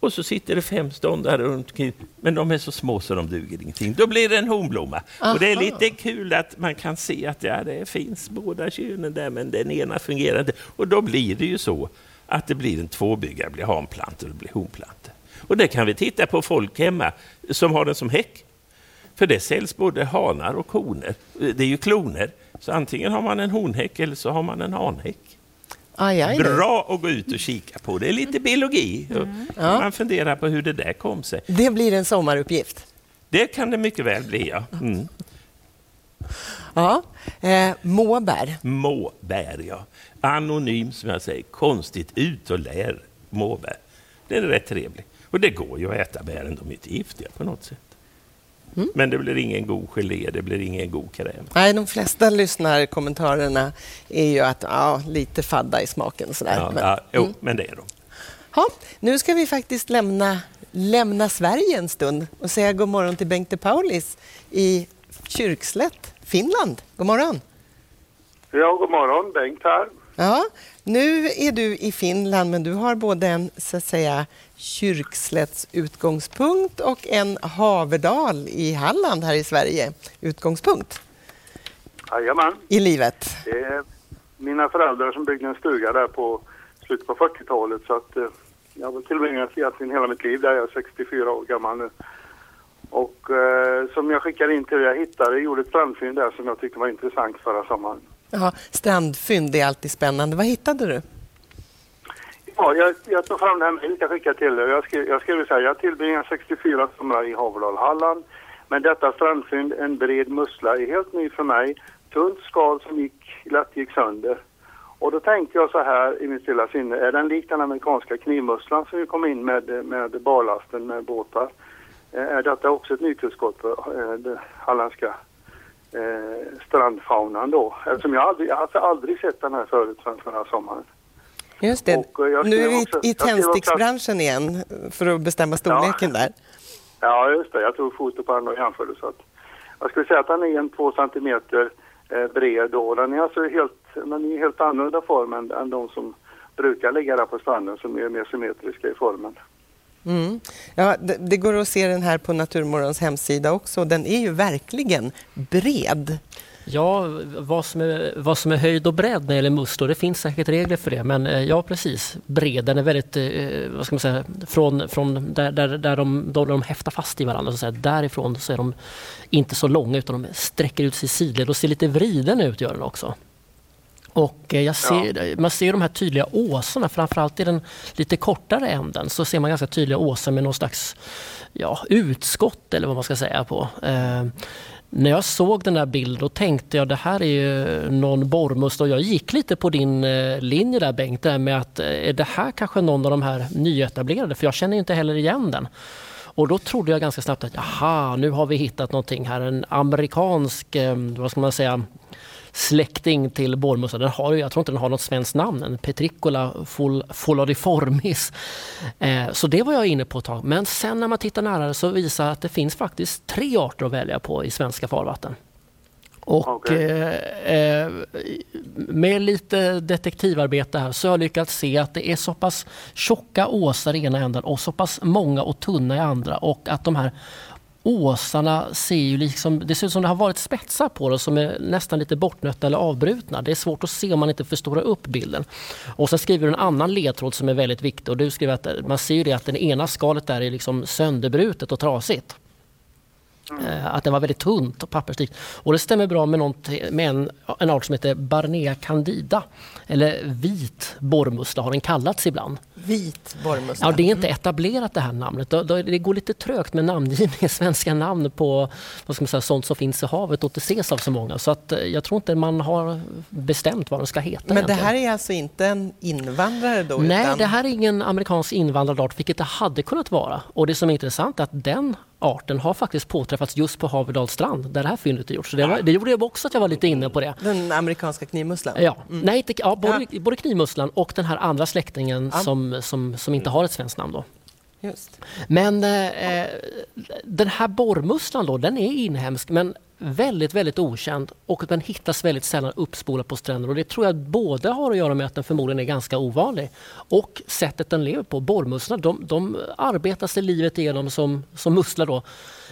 Och så sitter det fem ståndare runt omkring, men de är så små så de duger ingenting. Då blir det en honblomma. Och det är lite kul att man kan se att ja, det finns båda könen där, men den ena fungerar inte. Och då blir det ju så att det blir en tvåbyggare, blir hanplantor och blir honplantor. Och det kan vi titta på folk hemma som har den som häck. För det säljs både hanar och honor. Det är ju kloner. Så antingen har man en honhäck eller så har man en hanhäck. Aj, aj, då. Bra att gå ut och kika på. Det är lite biologi. Ja. Man funderar på hur det där kom sig. Det blir en sommaruppgift. Det kan det mycket väl bli, ja. Mm. Ja. Eh, måbär. Måbär, ja. Anonym, som jag säger. Konstigt. Ut och lär måbär. Det är rätt trevligt. Och det går ju att äta bären. De är inte giftiga på något sätt. Mm. Men det blir ingen god gelé, det blir ingen god kräm. Nej, de flesta lyssnarkommentarerna är ju att ja, lite fadda i smaken. Sådär. Ja, Men, ja, jo, mm. men det är de. Ja, nu ska vi faktiskt lämna, lämna Sverige en stund och säga god morgon till Bengt de Paulis i Kyrkslätt, Finland. God morgon! Ja, god morgon. Bengt här. Ja, nu är du i Finland, men du har både en så att säga Kyrkslätts utgångspunkt och en Haverdal i Halland här i Sverige utgångspunkt Jajamän. i livet. Det är mina föräldrar som byggde en stuga där på slutet på 40-talet. Så att, eh, jag har tillbringat egentligen hela mitt liv där. Jag är 64 år gammal nu. Och eh, som jag skickade in till er, jag hittade, gjorde ett strandfynd där som jag tyckte var intressant förra sommaren. Ja, strandfynd är alltid spännande. Vad hittade du? Ja, jag, jag tog fram det här mejlet jag skickade till er. Jag skrev, jag skrev så här, jag tillbringar 64 somrar i Haverdal, Halland. Men detta strandfynd, en bred mussla, är helt ny för mig. Tunt skal som gick, lätt gick sönder. Och då tänkte jag så här i mitt stilla sinne, är den lik den amerikanska knivmusslan som vi kom in med, med barlasten med båtar? Eh, är detta också ett nytillskott på eh, den halländska eh, strandfaunan då? Eftersom jag aldrig, jag har aldrig sett den här förut förrän förra sommaren. Just det. Eh, Nu är vi också- i tändsticksbranschen igen för att bestämma storleken där. Ja, just det. Jag tog foto på den och jämförde. Så att, jag skulle säga att den är en två centimeter eh, bred och den är alltså helt, den är helt annorlunda form än, än de som brukar ligga där på stranden som är mer symmetriska i formen. Mm. Ja, det, det går att se den här på Naturmorgons hemsida också. Den är ju verkligen bred. Ja, vad som, är, vad som är höjd och bredd när det gäller musslor, det finns säkert regler för det. Men eh, ja, precis. Bredden är väldigt, eh, vad ska man säga, från, från där, där, där, de, där de häftar fast i varandra. Så att därifrån så är de inte så långa utan de sträcker ut sig sidled och ser lite vriden ut gör den också. Och eh, jag ser, ja. Man ser de här tydliga åsarna, framförallt i den lite kortare änden så ser man ganska tydliga åsar med någon slags ja, utskott eller vad man ska säga på. Eh, när jag såg den där bilden då tänkte jag det här är ju någon borrmust och jag gick lite på din eh, linje där Bengt, där med att eh, är det här kanske någon av de här nyetablerade? För jag känner inte heller igen den. Och då trodde jag ganska snabbt att jaha, nu har vi hittat någonting här, en amerikansk, eh, vad ska man säga, släkting till borrmussar. Den har, jag tror inte den har något svenskt namn, en Petricola folariformis. Eh, så det var jag inne på ett tag. Men sen när man tittar närmare så visar det att det finns faktiskt tre arter att välja på i svenska farvatten. Och okay. eh, eh, med lite detektivarbete här så har jag lyckats se att det är så pass tjocka åsar i ena änden och så pass många och tunna i andra och att de här åsarna ser ju liksom, det ser ut som det har varit spetsar på dem som är nästan lite bortnötta eller avbrutna. Det är svårt att se om man inte förstorar upp bilden. Och sen skriver du en annan ledtråd som är väldigt viktig och du skriver att man ser ju det att det ena skalet där är liksom sönderbrutet och trasigt. Eh, att den var väldigt tunt och papperslikt. Och det stämmer bra med, med en, en art som heter Barnea candida. Eller vit borrmussla har den kallats ibland. Vit borrmussla? Ja, det är inte etablerat det här namnet. Det går lite trögt med namngivning, svenska namn på vad ska man säga, sånt som finns i havet och inte ses av så många. Så att eh, jag tror inte man har bestämt vad den ska heta. Men egentligen. det här är alltså inte en invandrare då? Nej, utan... det här är ingen amerikansk invandrad art, vilket det hade kunnat vara. Och det som är intressant är att den arten har faktiskt påträffats just på Haverdals strand där det här fyndet är gjort. Så det, var, det gjorde också att jag var lite inne på det. Den amerikanska knivmusslan? Ja, mm. Nej, inte, ja, både, ja. både knivmusslan och den här andra släktingen ja. som, som, som inte har ett svenskt namn. Då. Just. Men eh, den här borrmusslan då, den är inhemsk men väldigt, väldigt okänd och den hittas väldigt sällan uppspolad på stränder. Och det tror jag både har att göra med att den förmodligen är ganska ovanlig och sättet den lever på. Borrmusslor de, de arbetar sig livet igenom som, som musslor då,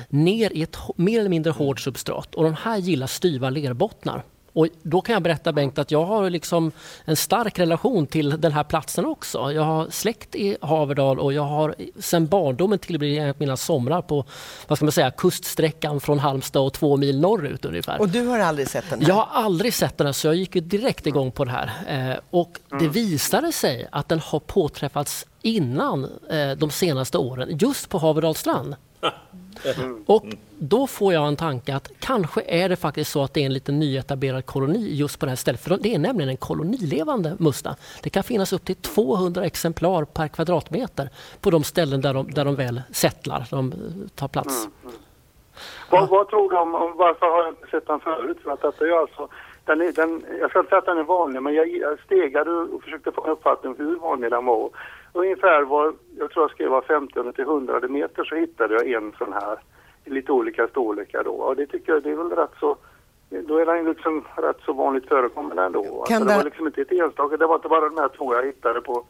ner i ett mer eller mindre hårt substrat och de här gillar styva lerbottnar. Och då kan jag berätta Bengt att jag har liksom en stark relation till den här platsen också. Jag har släkt i Haverdal och jag har sedan barndomen tillbringat mina somrar på vad ska man säga, kuststräckan från Halmstad och två mil norrut ungefär. Och du har aldrig sett den? Här? Jag har aldrig sett den här, så jag gick direkt igång på det här. Eh, och det mm. visade sig att den har påträffats innan eh, de senaste åren just på Haverdals strand. <laughs> Och då får jag en tanke att kanske är det faktiskt så att det är en liten nyetablerad koloni just på det här stället. För det är nämligen en kolonilevande musta. Det kan finnas upp till 200 exemplar per kvadratmeter på de ställen där de, där de väl settlar, de tar plats. Mm. mm. Vad, vad, tror du om, om, varför har jag inte sett den förut? För att är alltså, den är, den, jag ska inte säga att den är vanlig, men jag, jag stegade och försökte få en uppfattning om hur vanlig den var. Ungefär var, jag tror jag skrev var 50 till 100 meter så hittade jag en sån här i lite olika storlekar då. Och det tycker jag det är väl rätt så då är den liksom rätt så vanligt förekommande ändå. Kan alltså, det... var liksom inte ett enstaka, det var inte bara de här två jag hittade på,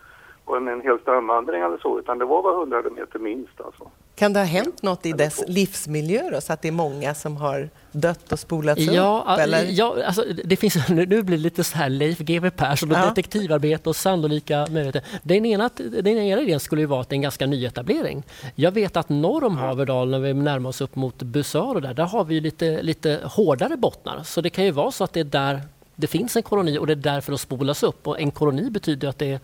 på en, en hel strandvandring eller så, utan det var var 100 meter minst alltså. Kan det ha hänt något i dess livsmiljö då, så att det är många som har dött och spolats ja, upp? Eller? Ja, alltså, det finns, <laughs> nu blir det lite så här Leif GW Persson och ja. detektivarbete och sannolika möjligheter. Den ena, den ena idén skulle ju vara att det är en ganska nyetablering. Jag vet att norr om Haverdal, när vi närmar oss upp mot Busör och där, där har vi lite, lite hårdare bottnar. Så det kan ju vara så att det är där det finns en koloni och det är därför de spolas upp. Och en koloni betyder att det är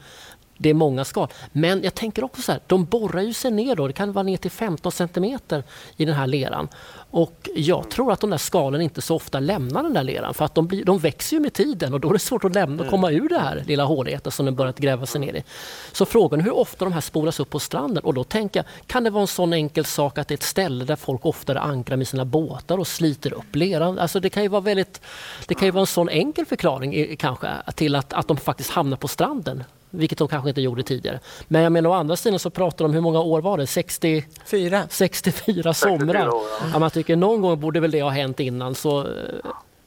det är många skal. Men jag tänker också så här, de borrar ju sig ner då, det kan vara ner till 15 centimeter i den här leran. Och jag tror att de där skalen inte så ofta lämnar den där leran för att de, blir, de växer ju med tiden och då är det svårt att lämna och komma ur det här lilla håligheten som den börjat gräva sig ner i. Så frågan är hur ofta de här spolas upp på stranden och då tänker jag, kan det vara en sån enkel sak att det är ett ställe där folk oftare ankrar med sina båtar och sliter upp leran? Alltså det kan ju vara väldigt, det kan ju vara en sån enkel förklaring kanske till att, att de faktiskt hamnar på stranden vilket de kanske inte gjorde tidigare. Men jag menar å andra sidan så pratar de, hur många år var det? 64, 64 somrar. År, ja. ja. man tycker någon gång borde väl det ha hänt innan så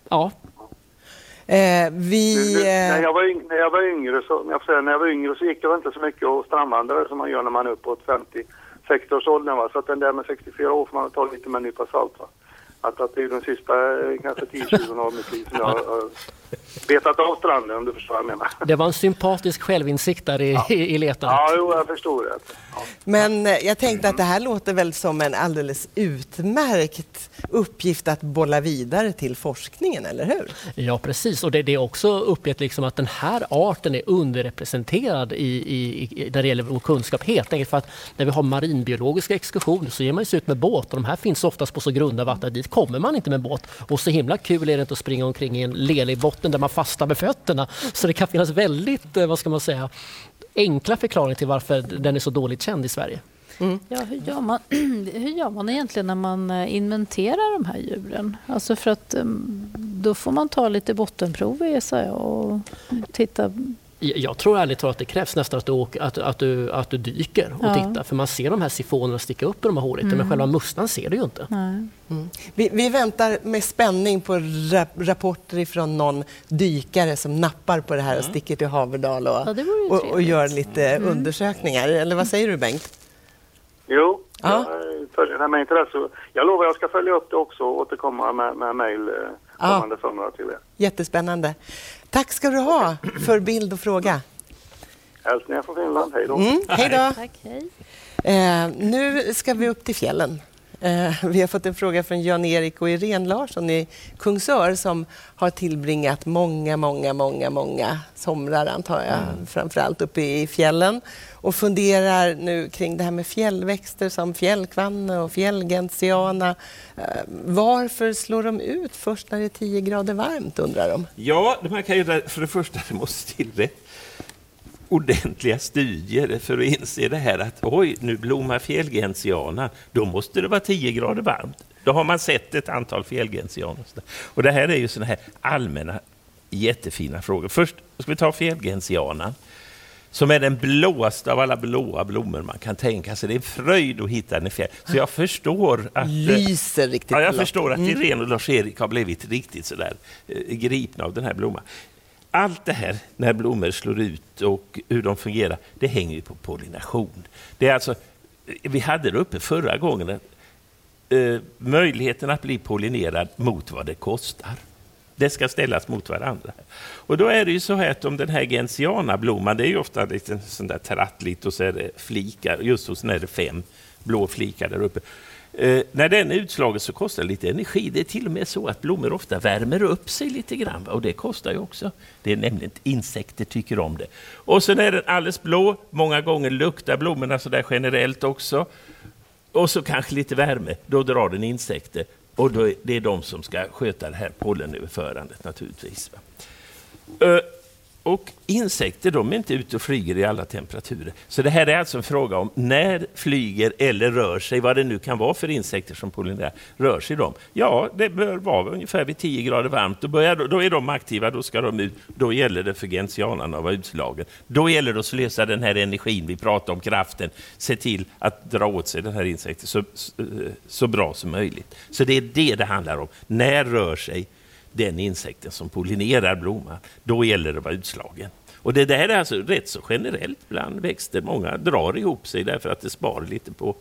ja. Eh, vi, eh... När, jag var yngre, när jag var yngre så, jag säga, när jag var yngre så gick jag inte så mycket och strandvandrade som man gör när man är uppåt 50 60-årsåldern. Va? Så att den där med 64 år får man ta lite med en nypa salt. Va? att, att det är de sista eh, kanske 10-20 av mitt liv som jag har betat av stranden om du förstår vad jag menar. Det var en sympatisk självinsikt där i, ja. i, i letandet. Ja, jo, jag förstår det. Ja. Men eh, jag tänkte att det här låter väl som en alldeles utmärkt uppgift att bolla vidare till forskningen, eller hur? Ja, precis. Och det, det är också upplevt liksom att den här arten är underrepresenterad i, i, när det gäller vår kunskap. Helt enkelt för att när vi har marinbiologiska exkursioner så ger man sig ut med båt och de här finns oftast på så grunda vatten. Dit kommer man inte med båt. Och så himla kul är det inte att springa omkring i en lelig botten där man fasta med fötterna. Så det kan finnas väldigt, eh, vad ska man säga, enkla förklaringar till varför den är så dåligt känd i Sverige. Mm. Ja, hur, gör man, <clears throat> hur gör man egentligen när man eh, inventerar de här djuren? Alltså för att ehm, då får man ta lite bottenprover gissar jag och titta jag tror ärligt talat att det krävs nästan att du, åker, att, att du, att du dyker och ja. tittar. För man ser de här sifonerna sticka upp i de här håligheterna mm. men själva mustan ser du ju inte. Mm. Vi, vi, väntar med spänning på rap rapporter från någon dykare som nappar på det här och mm. sticker till Haverdal och, ja, och, och, gör lite mm. undersökningar. Eller vad säger du Bengt? Jo, ja. jag följer det med intresse. Jag lovar att jag ska följa upp det också och återkomma med, med mejl eh, kommande ja. till er. Jättespännande. Tack ska du ha för bild och fråga. Hälsningar från Finland. Hej då. Mm, hej då. Tack, hej. Eh, nu ska vi upp till fjällen. Eh, vi har fått en fråga från Jan-Erik och Irene Larsson i Kungsör som har tillbringat många, många, många, många somrar, antar jag, mm. framförallt uppe i fjällen och funderar nu kring det här med fjällväxter som fjällkvanne och fjällgentiana. Eh, varför slår de ut först när det är 10 grader varmt, undrar de? Ja, man kan ju, för det första, det måste till det ordentliga studier för att inse det här att oj, nu blommar fjällgentianan, då måste det vara 10 grader varmt. Då har man sett ett antal fjällgentianer. Och det här är ju sådana här allmänna jättefina frågor. Först ska vi ta fjällgentianan som är den blåaste av alla blåa blommor man kan tänka sig. Det är en fröjd att hitta den i fjällen. Så jag förstår att... Lyser riktigt ja, Jag förstår att mm. Irene och Lars-Erik har blivit riktigt sådär eh, gripna av den här blomman allt det här, när blommor slår ut och hur de fungerar, det hänger ju på pollination. Det är alltså, vi hade det uppe förra gången, eh, möjligheten att bli pollinerad mot vad det kostar. Det ska ställas mot varandra. Och då är det ju så här att om den här gentianablomman, det är ju ofta lite sån där trattligt och så är det flikar, just hos den är det fem blå flikar där uppe. Eh, när den är utslagen så kostar det lite energi. Det är till och med så att blommor ofta värmer upp sig lite grann och det kostar ju också. Det är nämligen insekter tycker om det. Och sen är den alldeles blå. Många gånger luktar blommorna så där generellt också. Och så kanske lite värme. Då drar den insekter och då är det de som ska sköta det här pollenöverförandet naturligtvis. Eh, och insekter de är inte ute och flyger i alla temperaturer. Så det här är alltså en fråga om när flyger eller rör sig, vad det nu kan vara för insekter som pollinerar, rör sig de? Ja, det bör vara ungefär vid 10 grader varmt. Då, börjar, då är de aktiva, då ska de ut. Då gäller det för gentianerna att vara utslagen. Då gäller det att slösa den här energin, vi pratar om kraften, se till att dra åt sig den här insekten så, så bra som möjligt. Så det är det det handlar om. När rör sig den insekten som pollinerar blomman, då gäller det att vara utslagen. Och det där är alltså rätt så generellt bland växter. Många drar ihop sig därför att det sparar lite på,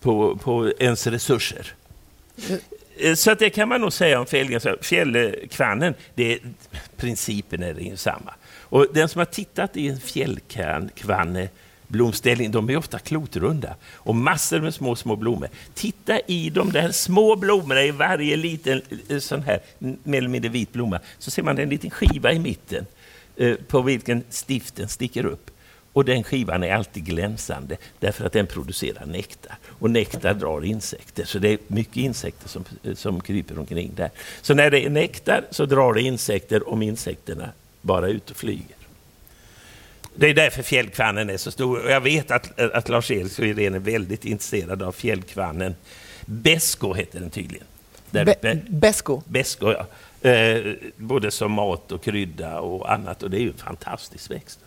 på, på ens resurser. Eh, så att det kan man nog säga om fjällkvannen. Det, principen är densamma. Och den som har tittat i en fjällkvanne blomställning, de är ofta klotrunda och massor med små, små blommor. Titta i de där små blommorna i varje liten eh, sån här mer eller mindre vit blomma, så ser man en liten skiva i mitten eh, på vilken stiften sticker upp. Och den skivan är alltid glänsande därför att den producerar nektar. Och nektar drar insekter, så det är mycket insekter som, eh, som kryper omkring där. Så när det är nektar så drar det insekter om insekterna bara ut och flyger. Det är därför fjällkvannen är så stor. Jag vet att, att Lars-Erik och Irene är väldigt intresserade av fjällkvannen. Besko heter den tydligen. Be Besko? Besko, ja. Eh, både som mat och krydda och annat. Och det är ju en fantastisk växt.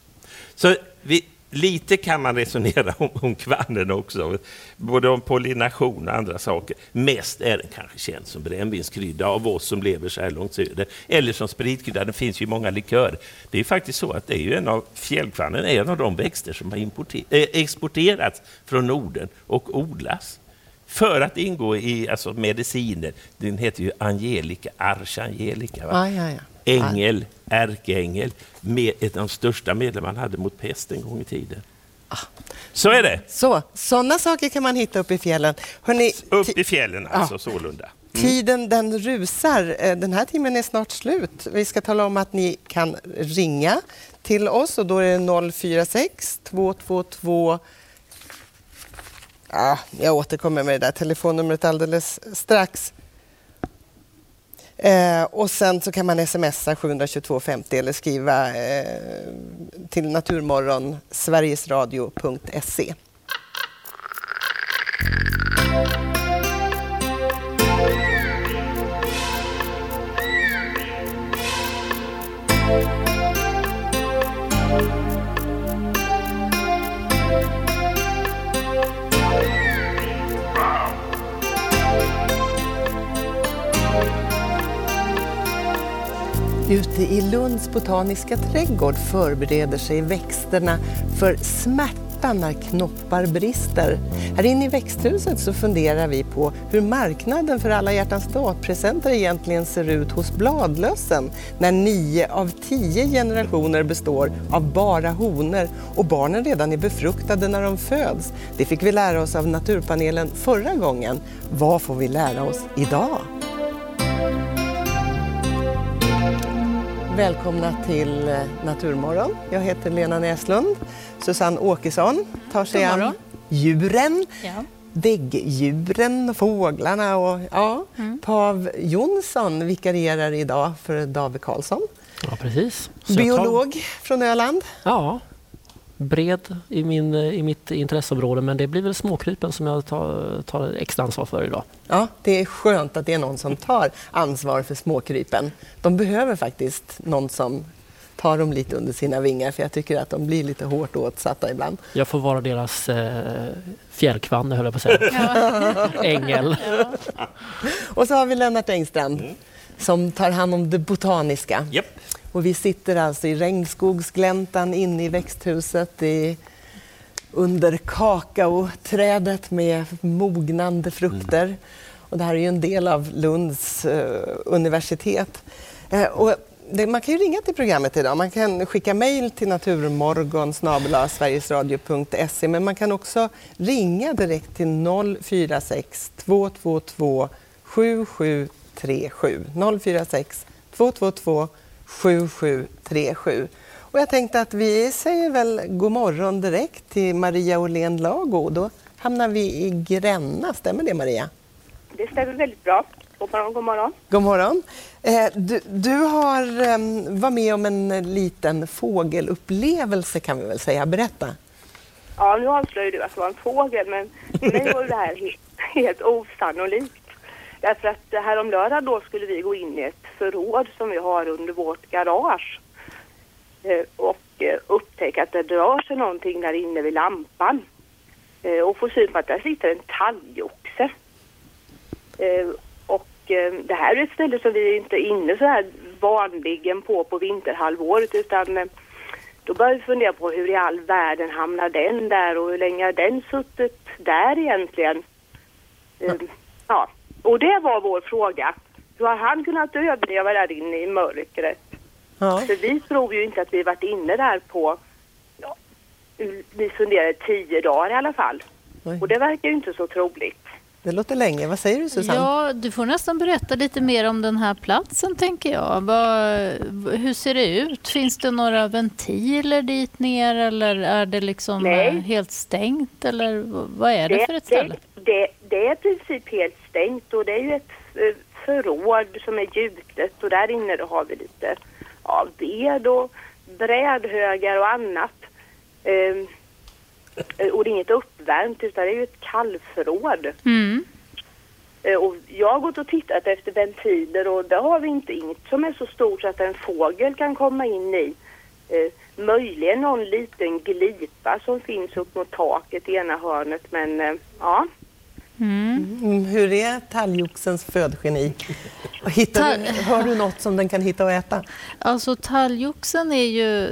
Så vi, lite kan man resonera om, om kvannen också, både om pollination och andra saker. Mest är den kanske känd som brännvinskrydda av oss som lever så här långt söder, eller som spritkrydda. Det finns ju många likörer. Det är faktiskt så att det är ju en av fjällkvannen är en av de växter som har äh, exporterats från Norden och odlas för att ingå i alltså, mediciner. Den heter ju Angelica, Archangelica. Va? Ja, ja, ja. Ängel, ärkeängel, med ett av de största medlen man hade mot pest en gång i tiden. Så är det. Så, sådana saker kan man hitta uppe i fjällen. Hörrni, Upp i fjällen alltså, sålunda. Tiden den rusar. Eh, Den här timmen är snart slut. Vi ska tala om att ni kan ringa till oss och då är det 046 222 Ja, jag återkommer med det där telefonnumret alldeles strax. Eh, och sen så kan man smsa 72250 eller skriva eh, till Naturmorgon, sverigesradio.se. Ute i Lunds botaniska trädgård förbereder sig växterna för smärta när knoppar brister. Här inne i växthuset så funderar vi på hur marknaden för alla hjärtans dag-presenter egentligen ser ut hos bladlössen när nio av tio generationer består av bara honor och barnen redan är befruktade när de föds. Det fick vi lära oss av Naturpanelen förra gången. Vad får vi lära oss idag? Välkomna till eh, Naturmorgon. Jag heter Lena Näslund. Susanne Åkesson tar sig an djuren, Ja. däggdjuren, fåglarna och ja, Mm. Pav Jonsson vikarierar idag för David Karlsson. Ja, precis. Så jag tar- Biolog från Öland. Ja, bred i, min, i mitt intresseområde men det blir väl småkrypen som jag tar, tar extra ansvar för idag. Ja, det är skönt att det är någon som tar ansvar för småkrypen. De behöver faktiskt någon som tar dem lite under sina vingar för jag tycker att de blir lite hårt åtsatta ibland. Jag får vara deras eh, fjällkvanne höll jag på att säga. <laughs> Ängel. Och så har vi Lennart Engstrand som tar hand om det botaniska. Japp. Och vi sitter alltså i regnskogsgläntan inne i växthuset i, under kakaoträdet med mognande frukter. Och det här är ju en del av Lunds eh, universitet. Eh, och det, man kan ju ringa till programmet idag. Man kan skicka mejl till naturmorgon sverigesradio.se men man kan också ringa direkt till 046 222 7737. 046 222 7737. Och jag tänkte att vi säger väl god morgon direkt till Maria Åhlén Lago. Då hamnar vi i Gränna, stämmer det Maria? Det stämmer väldigt bra. God morgon, god morgon. God morgon. Eh, Du, du har eh, varit med om en liten fågelupplevelse kan vi väl säga. Berätta. Ja, nu avslöjar du att det var en fågel, men för mig var det här helt, <laughs> helt osannolikt. Därför att här om lördag då skulle vi gå in i ett förråd som vi har under vårt garage eh, och eh, upptäcka att det rör sig någonting där inne vid lampan. Eh, och få syn på att där sitter en talgoxe. Och det här är ett ställe som vi inte är inne så här vanligen på på vinterhalvåret utan då börjar vi fundera på hur i all världen hamnar den där och hur länge har den suttit där egentligen? Ja, och det var vår fråga. Hur har han kunnat överleva där inne i mörkret? Ja. För vi tror ju inte att vi varit inne där på, ja, vi funderade tio dagar i alla fall. Oj. Och det verkar ju inte så troligt. Det låter länge. Vad säger du Susanne? Ja, du får nästan berätta lite mer om den här platsen tänker jag. Vad, hur ser det ut? Finns det några ventiler dit ner eller är det liksom Nej. eh, helt stängt eller vad är det, för ett ställe? Det, det, det är i princip helt stängt och det är ju ett eh, förråd som är gjutet och där inne då har vi lite ja, ved och brädhögar och annat. Ehm, eh, och det är inget uppvärmt utan det är ju ett kallförråd. Mm. Eh, Och jag har gått och tittat efter ventiler och där har vi inte inget som är så stort så att en fågel kan komma in i. Eh, möjligen någon liten glipa som finns upp mot taket i ena hörnet men eh, ja. Mm, hur är talgoxens födgeni? Hittar du, hör du något som den kan hitta och äta? Alltså talgoxen är ju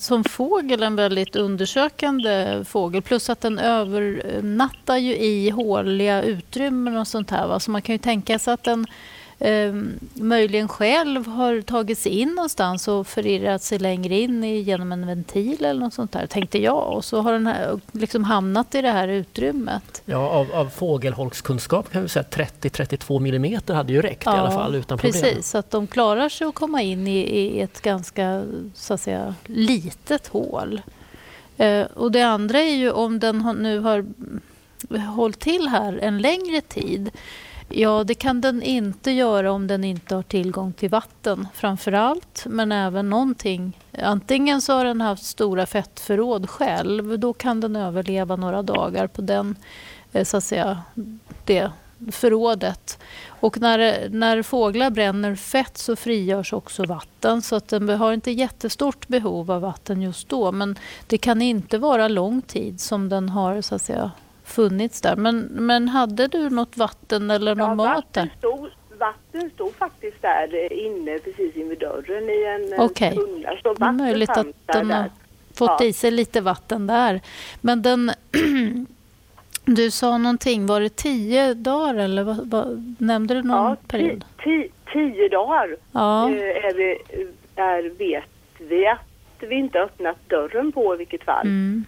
som fågel en väldigt undersökande fågel. Plus att den övernattar ju i håliga utrymmen och sånt här. Va? Så man kan ju tänka sig att den eh, möjligen själv har tagit sig in någonstans och förirrat sig längre in i, genom en ventil eller något sånt där, tänkte jag. Och så har den här, liksom hamnat i det här utrymmet. Ja, av, av fågelholkskunskap kan vi säga att 30-32 millimeter hade ju räckt i alla fall utan problem. Precis, så att de klarar sig att komma in i, i ett ganska så att säga, litet hål. Eh, och det andra är ju om den nu har hållit till här en längre tid. Ja, det kan den inte göra om den inte har tillgång till vatten framför allt, men även någonting. Antingen så har den haft stora fettförråd själv, då kan den överleva några dagar på den, eh, så att säga, det förrådet. Och när, när fåglar bränner fett så frigörs också vatten så att den har inte jättestort behov av vatten just då. Men det kan inte vara lång tid som den har så att säga, funnits där. Men, men hade du något vatten eller någon Ja, mat där? vatten stod, vatten stod faktiskt där eh, inne precis invid dörren i en eh, Okej. tunna. Så Det är möjligt att den har där. fått Ja. i sig lite vatten där. Men den... <clears throat> Du sa någonting, var det tio dagar eller vad, vad, nämnde du någon Ja, period? ti, tio dagar Ja. eh, är vi, är, vet vi att vi inte öppnat dörren på i vilket fall. Mm.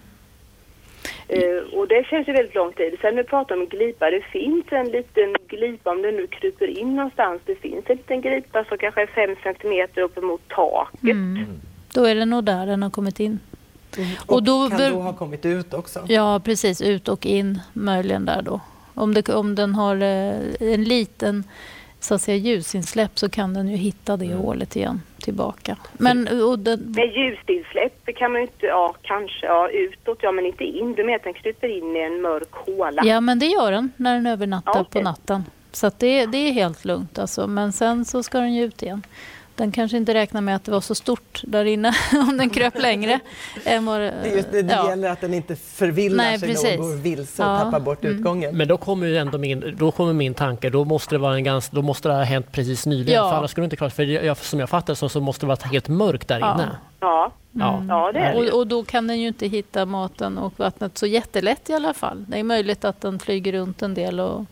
Eh, och det känns ju väldigt lång tid. Sen när vi pratar om glipa, det finns en liten glipa om den nu kryper in någonstans. Det finns en liten glipa som kanske är fem centimeter upp emot taket. Mm. Då är det nog där den har kommit in. Och, Och då kan då ha kommit ut också? Ja, precis. Ut och in möjligen där då. Om, det, om den har eh, en liten så att säga, ljusinsläpp så kan den ju hitta det hålet igen tillbaka. Men, och den, Med ljusinsläpp kan man ju inte, ja kanske, ja utåt, ja men inte in. Du menar att den kryper in i en mörk håla? ja, men det gör den när den övernattar Ja, okej. på natten. Så att det, det är helt lugnt. Alltså. Men sen så ska den ju ut igen. Den kanske inte räknar med att det var så stort där inne <laughs> om den kröp längre. <laughs> än vad det- är just det, det ja. gäller att den inte förvillar Nej, sig precis. och går vilse och Ja, tappar bort mm. utgången. Men då kommer ju ändå min, då kommer min tanke, då måste det, vara en ganska, då måste det ha hänt precis nyligen. Ja. För annars skulle det inte klart, för jag, som jag fattar så, så måste det vara helt mörkt där inne. Ja, Ja. ja det är det. Och, och då kan den ju inte hitta maten och vattnet så jättelätt i alla fall. Det är möjligt att den flyger runt en del och,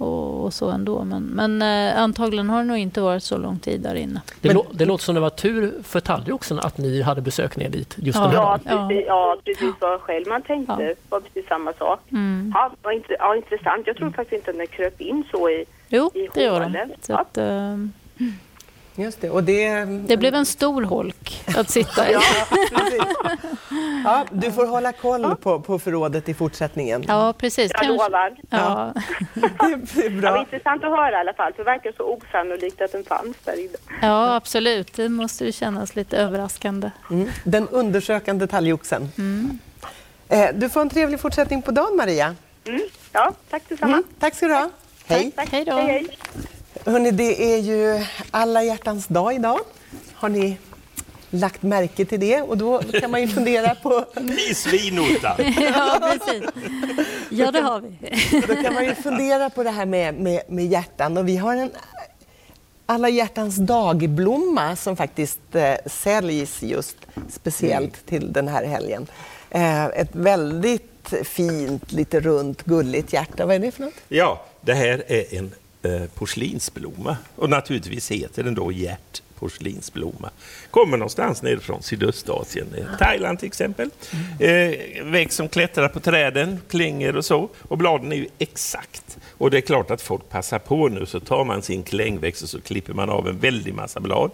och, och så ändå. Men, men eh, antagligen har det nog inte varit så lång tid där inne. Det, Men- lå, det låter som det var tur för talgoxen att ni hade besök ner dit just Ja. den här Ja, dagen. precis, ja, precis vad själv man tänkte. Ja. var precis samma sak. Mm. Ja, vad int- ja, intressant. Jag tror faktiskt inte att den kröp in så i... Jo, I det gör den. Så Ja. att, eh, Just det. Och det, det blev en stor holk att sitta i. <laughs> Ja. Ja, du får hålla koll på, på förrådet i fortsättningen. Ja, precis. Jag lovar. Ja. Det är bra. intressant att höra i alla fall. För det verkar så osannolikt att den fanns där inne. ja, absolut. Det måste ju kännas lite överraskande. Mm. Den undersökande talgoxen. Mm. Eh, Du får en trevlig fortsättning på dagen, Maria. Mm. Ja, tack detsamma. Mm. Tack ska du ha. Hej. Tack. Hej då. Hej, hej. Hörrni, det är ju alla hjärtans dag idag. Har ni lagt märke till det? Och då kan man ju <laughs> fundera på, I svinota! <laughs> Ja, precis. Ja, det har vi. då kan man ju fundera på det här med, med, med hjärtan. Och vi har en alla hjärtans dagblomma som faktiskt eh, säljs just speciellt till den här helgen. Eh, ett väldigt fint, lite runt, gulligt hjärta. Vad är det för något? Ja, det här är en eh, porslinsblomma och naturligtvis heter den då hjärtporslinsblomma. Kommer någonstans nerifrån Sydostasien, eh, Thailand till exempel. Eh, växt som klättrar på träden, klänger och så. Och bladen är ju exakt. Och det är klart att folk passar på nu så tar man sin klängväxt och så klipper man av en väldig massa blad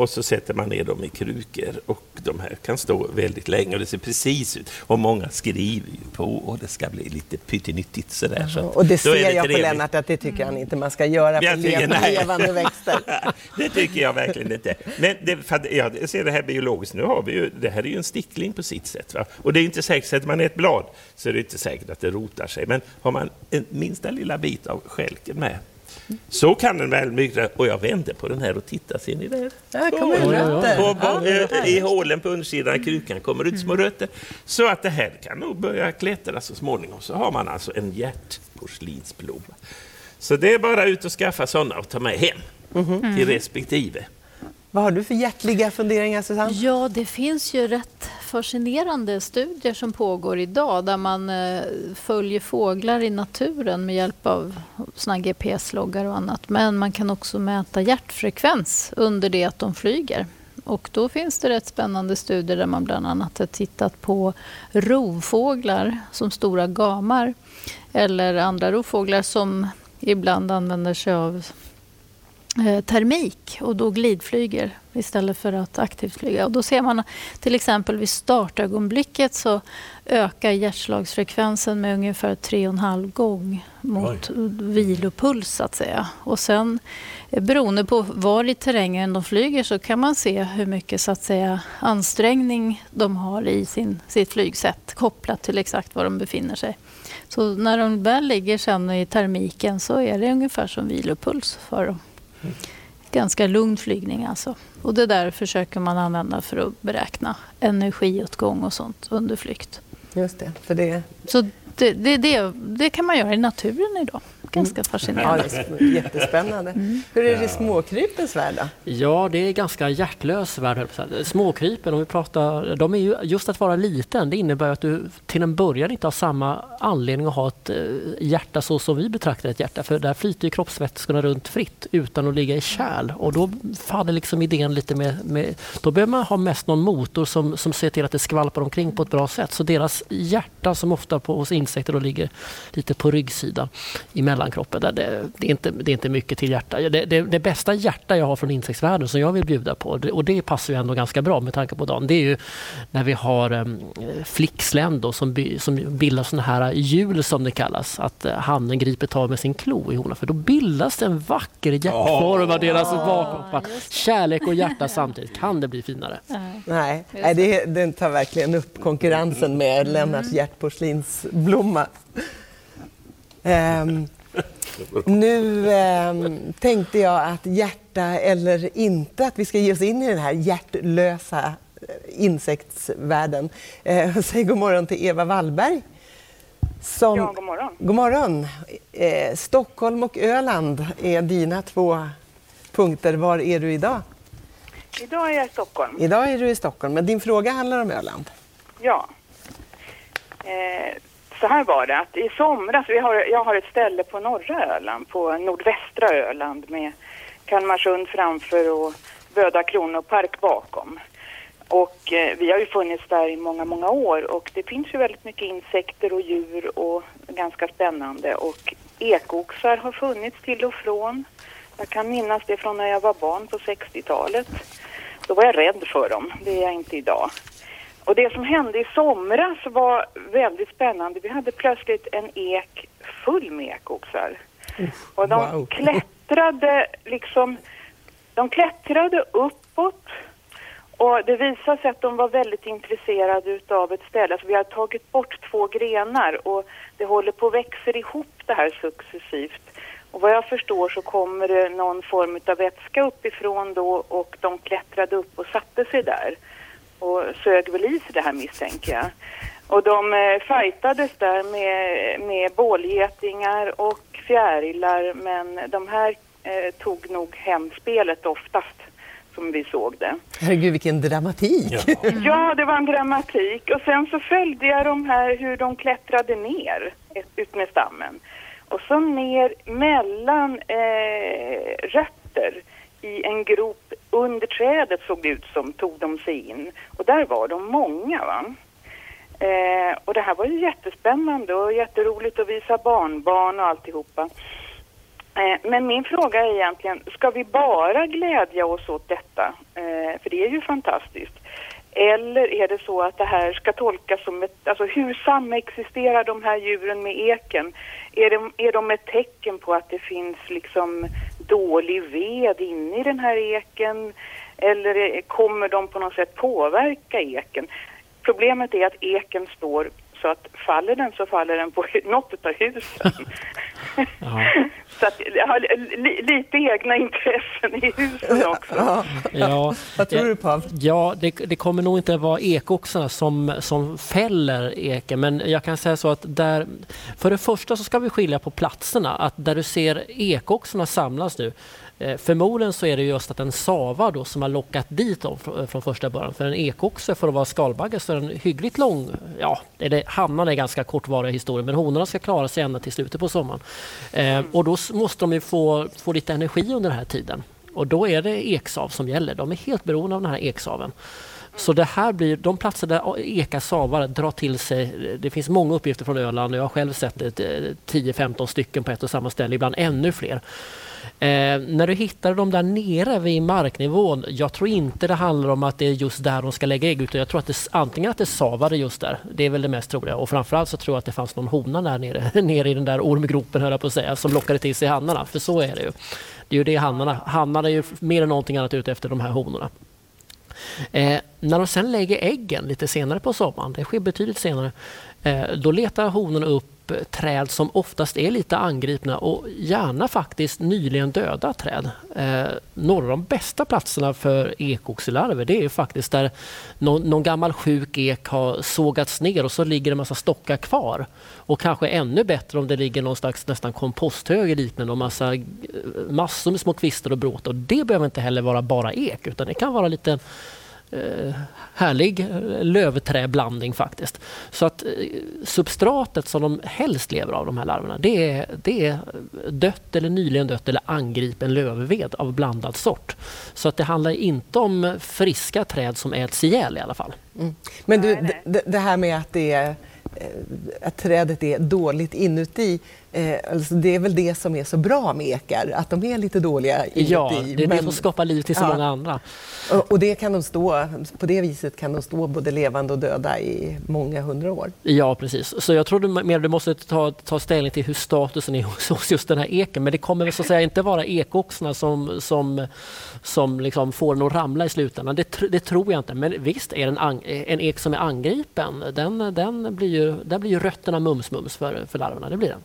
och så sätter man ner dem i krukor och de här kan stå väldigt länge och det ser precis ut. Och många skriver ju på och det ska bli lite pyttenyttigt sådär. Så Och det ser jag på trevligt. Lennart att det tycker han inte man ska göra Jag på tycker levande, växter. <laughs> det tycker jag verkligen inte. Men det, ja, jag ser det här biologiskt, nu har vi ju, det här är ju en stickling på sitt sätt. Va? Och det är inte säkert, sätter man ett blad så är det inte säkert att det rotar sig. Men har man en minsta lilla bit av skälken med Så kan den väl mycket. Och jag vände på den här och tittade, ser ni där? Där kommer Oj, rötter. På, på, Ja, eh, I hålen på undersidan av krukan kommer ut små rötter. Så att det här kan nog börja klättra så småningom. Så har man alltså en hjärtporslinsblomma. Så det är bara ut och skaffa sådana och ta med hem till respektive. Vad har du för hjärtliga funderingar Susanne? Ja, det finns ju rätt fascinerande studier som pågår idag där man eh, följer fåglar i naturen med hjälp av såna GPS-loggar och annat. Men man kan också mäta hjärtfrekvens under det att de flyger. Och då finns det rätt spännande studier där man bland annat har tittat på rovfåglar som stora gamar eller andra rovfåglar som ibland använder sig av eh, termik och då glidflyger istället för att aktivt flyga. Och då ser man till exempel vid startögonblicket så ökar hjärtslagsfrekvensen med ungefär 3,5 gång mot vilopuls så att säga. Och sen eh, beroende på var i terrängen de flyger så kan man se hur mycket så att säga ansträngning de har i sin, sitt flygsätt kopplat till exakt var de befinner sig. Så när de väl ligger sen i termiken så är det ungefär som vilopuls för dem. Ganska lugn flygning alltså. Och det där försöker man använda för att beräkna energiåtgång och sånt under flykt. Just det, för det, Så det, det, det, det kan man göra i naturen idag. Ganska ja, fascinerande. det är jättespännande. Hur är det i småkrypens värld då? Ja, det är ganska hjärtlös värld. Småkrypen, om vi pratar, de är ju, just att vara liten, det innebär att du till en början inte har samma anledning att ha ett eh, hjärta så som vi betraktar ett hjärta. För där flyter ju kroppsvätskorna runt fritt utan att ligga i kärl. Och då faller liksom idén lite med, med då behöver man ha mest någon motor som, som ser till att det skvalpar omkring på ett bra sätt. Så deras hjärta som ofta på, hos insekter då ligger lite på ryggsidan i mellankroppen. Där det, det, är inte, det är inte mycket till hjärta. Det, det, det bästa hjärta jag har från insektsvärlden som jag vill bjuda på och det passar ju ändå ganska bra med tanke på dagen. Det är ju när vi har um, flickslem då, som, by, som bildar sådana här hjul som det kallas. Att uh, hannen griper tag med sin klo i honan för då bildas det en vacker hjärtform av deras bakhoppar. Kärlek och hjärta samtidigt. Kan det bli finare? Nej, Nej det, den tar verkligen upp konkurrensen med Lennarts hjärtporslinsblomma. Ehm, nu ehm, tänkte jag att hjärta eller inte, att vi ska ge oss in i den här hjärtlösa eh, insektsvärlden. Eh, <laughs> säg god morgon till Eva Wallberg. Som, Ja, god morgon. God morgon. Eh, Stockholm och Öland är dina två punkter. Var är du idag? Idag är jag i Stockholm. Idag är du i Stockholm, men din fråga handlar om Öland. Ja. Eh, så här var det att i somras, vi har, jag har ett ställe på norra Öland, på nordvästra Öland med Kalmarsund framför och Böda kronopark bakom. Och eh, vi har ju funnits där i många, många år och det finns ju väldigt mycket insekter och djur och ganska spännande och ekoxar har funnits till och från. Jag kan minnas det från när jag var barn på 60-talet. Då var jag rädd för dem, det är jag inte idag. Och det som hände i somras var väldigt spännande. Vi hade plötsligt en ek full med ekoxar. Och de wow. klättrade liksom, de klättrade uppåt och det visade sig att de var väldigt intresserade utav ett ställe. Alltså vi har tagit bort två grenar och det håller på att växa ihop det här successivt. Och vad jag förstår så kommer det någon form av vätska uppifrån då och de klättrade upp och satte sig där och sög väl i sig det här misstänker jag. Och de eh, fightades där med, med bålgetingar och fjärilar men de här eh, tog nog hem spelet oftast som vi såg det. Herregud, vilken dramatik! Ja. <laughs> Ja, det var en dramatik. Och sen så följde jag de här hur de klättrade ner ett- ut med stammen. Och så ner mellan eh, rötter i en grop under trädet såg det ut som tog de sig in. Och där var de många va. Eh, och det här var ju jättespännande och jätteroligt att visa barnbarn och alltihopa. Eh, men min fråga är egentligen, ska vi bara glädja oss åt detta? Eh, för det är ju fantastiskt. Eller är det så att det här ska tolkas som ett, alltså hur samexisterar de här djuren med eken? Är de, är de ett tecken på att det finns liksom dålig ved inne i den här eken? Eller kommer de på något sätt påverka eken? Problemet är att eken står så att faller den så faller den på <laughs> något av husen. <laughs> Så att jag har li, lite egna intressen i husen också. Ja. Ja, Vad tror du Pav? Ja, det, det kommer nog inte vara ekoxarna som, som fäller eken, men jag kan säga så att där, för det första så ska vi skilja på platserna. Att där du ser ekoxarna samlas nu, förmodligen så är det just att en sava då som har lockat dit dem från, från första början. För en ekoxe för att vara skalbagge så är den hyggligt lång. Ja, eller hannarna är ganska kortvariga historier, men honorna ska klara sig ända till slutet på sommaren. Eh, och då måste de ju få, få lite energi under den här tiden. Och då är det eksav som gäller. De är helt beroende av den här eksaven. Så det här blir, de platser där eka savar drar till sig, det finns många uppgifter från Öland och jag har själv sett det, eh, 10-15 stycken på ett och samma ställe, ibland ännu fler. Eh, när du hittar dem där nere vid marknivån, jag tror inte det handlar om att det är just där de ska lägga ägg utan jag tror att det, antingen att det savade just där, det är väl det mest troliga och framförallt så tror jag att det fanns någon hona där nere, <laughs> nere i den där ormgropen höll jag på att säga, som lockade till sig hannarna, för så är det ju. Det är ju det hannarna, hannarna är ju mer än någonting annat ute efter de här honorna. Eh, när de sen lägger äggen lite senare på sommaren, det sker betydligt senare, eh, då letar honorna upp träd som oftast är lite angripna och gärna faktiskt nyligen döda träd. Eh, några av de bästa platserna för ekoxelarver det är faktiskt där någon, någon gammal sjuk ek har sågats ner och så ligger det en massa stockar kvar. Och kanske ännu bättre om det ligger någon slags nästan komposthög i liknande och massa, eh, massor med små kvistar och bråte. Och det behöver inte heller vara bara ek utan det kan vara lite härlig eh, lövträblandning faktiskt. Så att eh, substratet som de helst lever av, de här larverna, det är, det är dött eller nyligen dött eller angripen lövved av blandad sort. Så att det handlar inte om friska träd som äts ihjäl i alla fall. Men du, det, det här med att, det är, eh, att trädet är dåligt inuti, eh, alltså det är väl det som är så bra med ekar, att de är lite dåliga inuti. Ja, det är det men- som skapar liv till så Ja. många andra. Och, och det kan de stå, på det viset kan de stå både levande och döda i många hundra år. Ja, precis. Så jag tror du mer du måste ta, ta ställning till hur statusen är <laughs> hos, hos just den här eken. Men det kommer väl så att säga inte vara ekoxarna som, som, som liksom får den att ramla i slutändan. Det, det tror jag inte. Men visst, är en, en ek som är angripen, den, den blir ju, där blir ju rötterna mums-mums för, för larverna. Det blir den.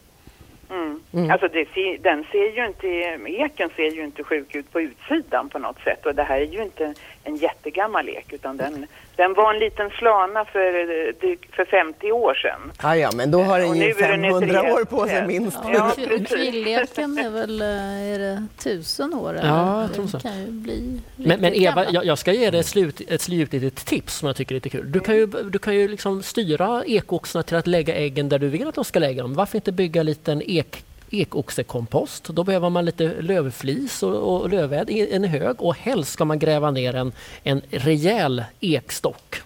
Mm. Alltså det ser, den ser ju inte, eken ser ju inte sjuk ut på utsidan på något sätt och det här är ju inte en jättegammal ek utan den, den var en liten slana för, eh, för 50 år sedan. Ja, ja, men då har den ju är den ett 500 år på sig minst. Ja. Kvilleken är väl eh, är det tusen år? eller? Ja, jag tror så. Kan ju bli Men, men Eva, jag, jag ska ge dig ett, slut, ett slutligt tips som jag tycker är lite kul. Du kan ju, du kan ju liksom styra ekoxarna till att lägga äggen där du vill att de ska lägga dem. Varför inte bygga en liten ek, ekoxekompost? Då behöver man lite lövflis och, och lövved i en hög och helst ska man gräva ner en, en rejäl ekstock.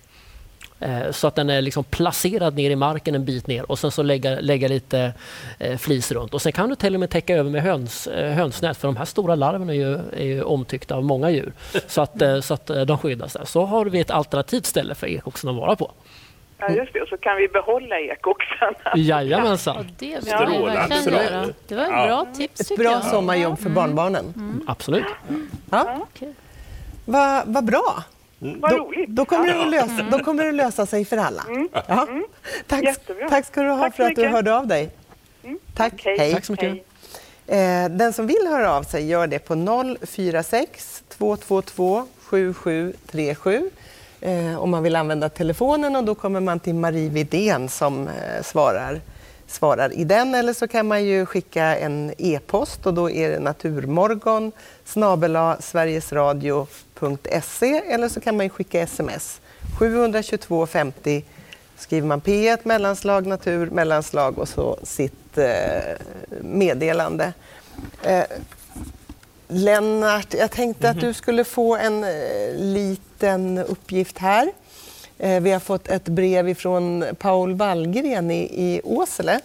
Eh, så att den är liksom placerad ner i marken en bit ner och sen så lägga, lägga lite eh, flis runt. Och sen kan du till och med täcka över med höns, eh, hönsnät för de här stora larverna är ju, är ju omtyckta av många djur. Så att, så att de skyddas där. Så har vi ett alternativt ställe för ekoxen att vara på. Ja, just det. Och så kan vi behålla ekoxarna. Ja, Jajamensan, det vill Strålande verkligen bra. göra. Det var ett Ja. bra tips Ett bra jag. sommarjobb för barnbarnen. absolut. Ja. Okej. Vad vad bra! Vad Då, roligt. då, kommer det att lösa, då kommer det att lösa sig för alla. Ja. Tack, Jättebra. tack ska du ha Tack för att du hörde av dig. Tack, Hej. hej. Tack så mycket. Hej. Eh, den som vill höra av sig gör det på 046 222 7737 eh, om man vill använda telefonen och då kommer man till Marie Widén som eh, svarar, svarar i den. Eller så kan man ju skicka en e-post och då är det naturmorgon sverigesradio.se eller så kan man skicka sms. 722 50 skriver man P1 mellanslag natur mellanslag och så sitt eh, meddelande. Eh, Lennart, jag tänkte att du skulle få en eh, liten uppgift här. Eh, vi har fått ett brev ifrån Paul Wallgren i, i Åsele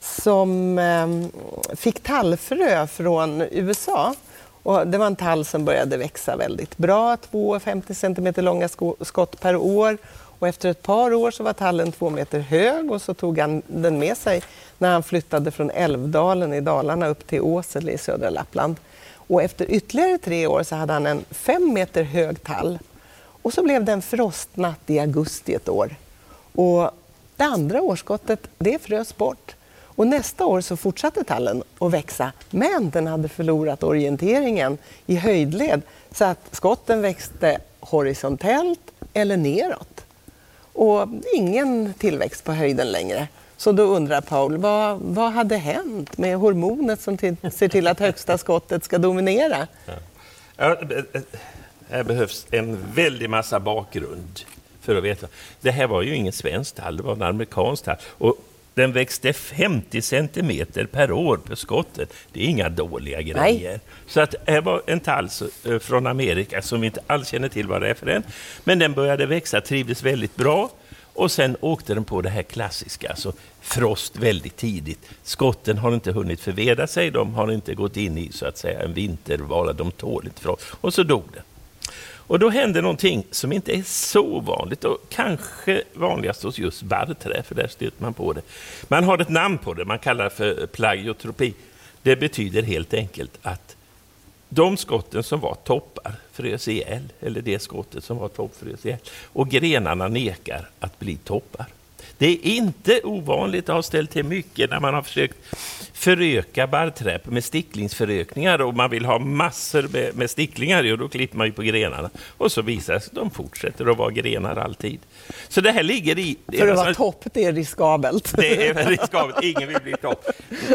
som ehm, fick tallfrö från USA. Och det var en tall som började växa väldigt bra, 2,50 cm långa skott per år. Och efter ett par år så var tallen två meter hög och så tog han den med sig när han flyttade från Älvdalen i Dalarna upp till Åsele i södra Lappland. Och efter ytterligare tre år så hade han en fem meter hög tall. Och så blev det en frostnatt i augusti ett år. Och Det andra årskottet det frös bort. Och nästa år så fortsatte tallen att växa, men den hade förlorat orienteringen i höjdled så att skotten växte horisontellt eller neråt. Och ingen tillväxt på höjden längre. Så då undrar Paul, vad, vad hade hänt med hormonet som till, ser till att högsta skottet ska dominera? Ja, här behövs en väldig massa bakgrund för att veta. Det här var ju ingen svensk tall, det var en amerikansk tall. Och den växte 50 centimeter per år på skottet. Det är inga dåliga grejer. Nej. Så att här var en tall eh, från Amerika som vi inte alls känner till vad det är för en. Men den började växa, trivdes väldigt bra. Och sen åkte den på det här klassiska, alltså frost väldigt tidigt. Skotten har inte hunnit förveda sig, de har inte gått in i så att säga en vintervala, de tål inte frost. Och så dog den. Och då händer någonting som inte är så vanligt och kanske vanligast hos just barrträ, för där stöter man på det. Man har ett namn på det, man kallar det för plagiotropi. Det betyder helt enkelt att de skotten som var toppar frös ihjäl, eller det skottet som var topp frös ihjäl, och grenarna nekar att bli toppar. Det är inte ovanligt, det har ställt till mycket när man har försökt föröka barrträd med sticklingsförökningar och man vill ha massor med, med sticklingar, och då klipper man ju på grenarna. Och så visar det sig att de fortsätter att vara grenar alltid. Så det här ligger i... För att vara topp, det är riskabelt. Det är riskabelt, ingen vill bli topp.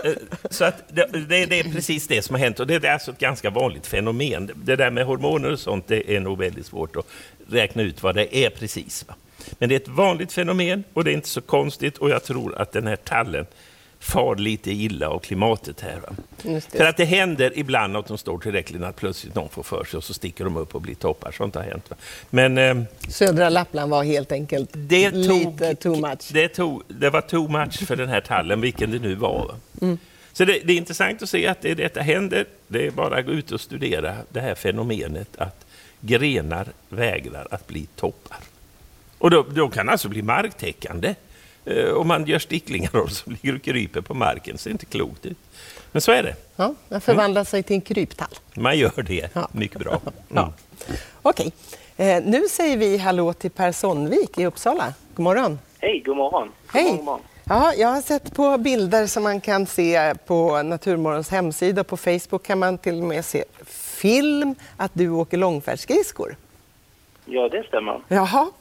Eh, så att det, det, det, är precis det som har hänt och det är alltså ett ganska vanligt fenomen. Det där med hormoner och sånt, det är nog väldigt svårt att räkna ut vad det är precis. Va? Men det är ett vanligt fenomen och det är inte så konstigt och jag tror att den här tallen far lite illa av klimatet här. För att det händer ibland att de står tillräckligt att plötsligt någon får för sig och så sticker de upp och blir toppar. Sånt har hänt. Va? Men, eh, Södra Lappland var helt enkelt det tog, lite too much. Det, tog, det var too much för den här tallen, vilken det nu var. Mm. Så det, det, är intressant att se att det, detta händer. Det är bara att gå ut och studera det här fenomenet att grenar vägrar att bli toppar. Och då, då kan alltså bli marktäckande. Eh, om man gör sticklingar och som ligger och kryper på marken. Så det är inte klokt ut. Men så är det. Ja, man förvandlar mm. sig till en kryptall. Man gör det. Ja. Mycket bra. Mm. <laughs> Ja. Okej, eh, nu säger vi hallå till Per Sonnvik i Uppsala. God morgon. Hej, god morgon. Hej. God morgon. Ja, jag har sett på bilder som man kan se på Naturmorgons hemsida. På Facebook kan man till och med se film att du åker långfärdsskridskor. Ja, det stämmer. Jaha.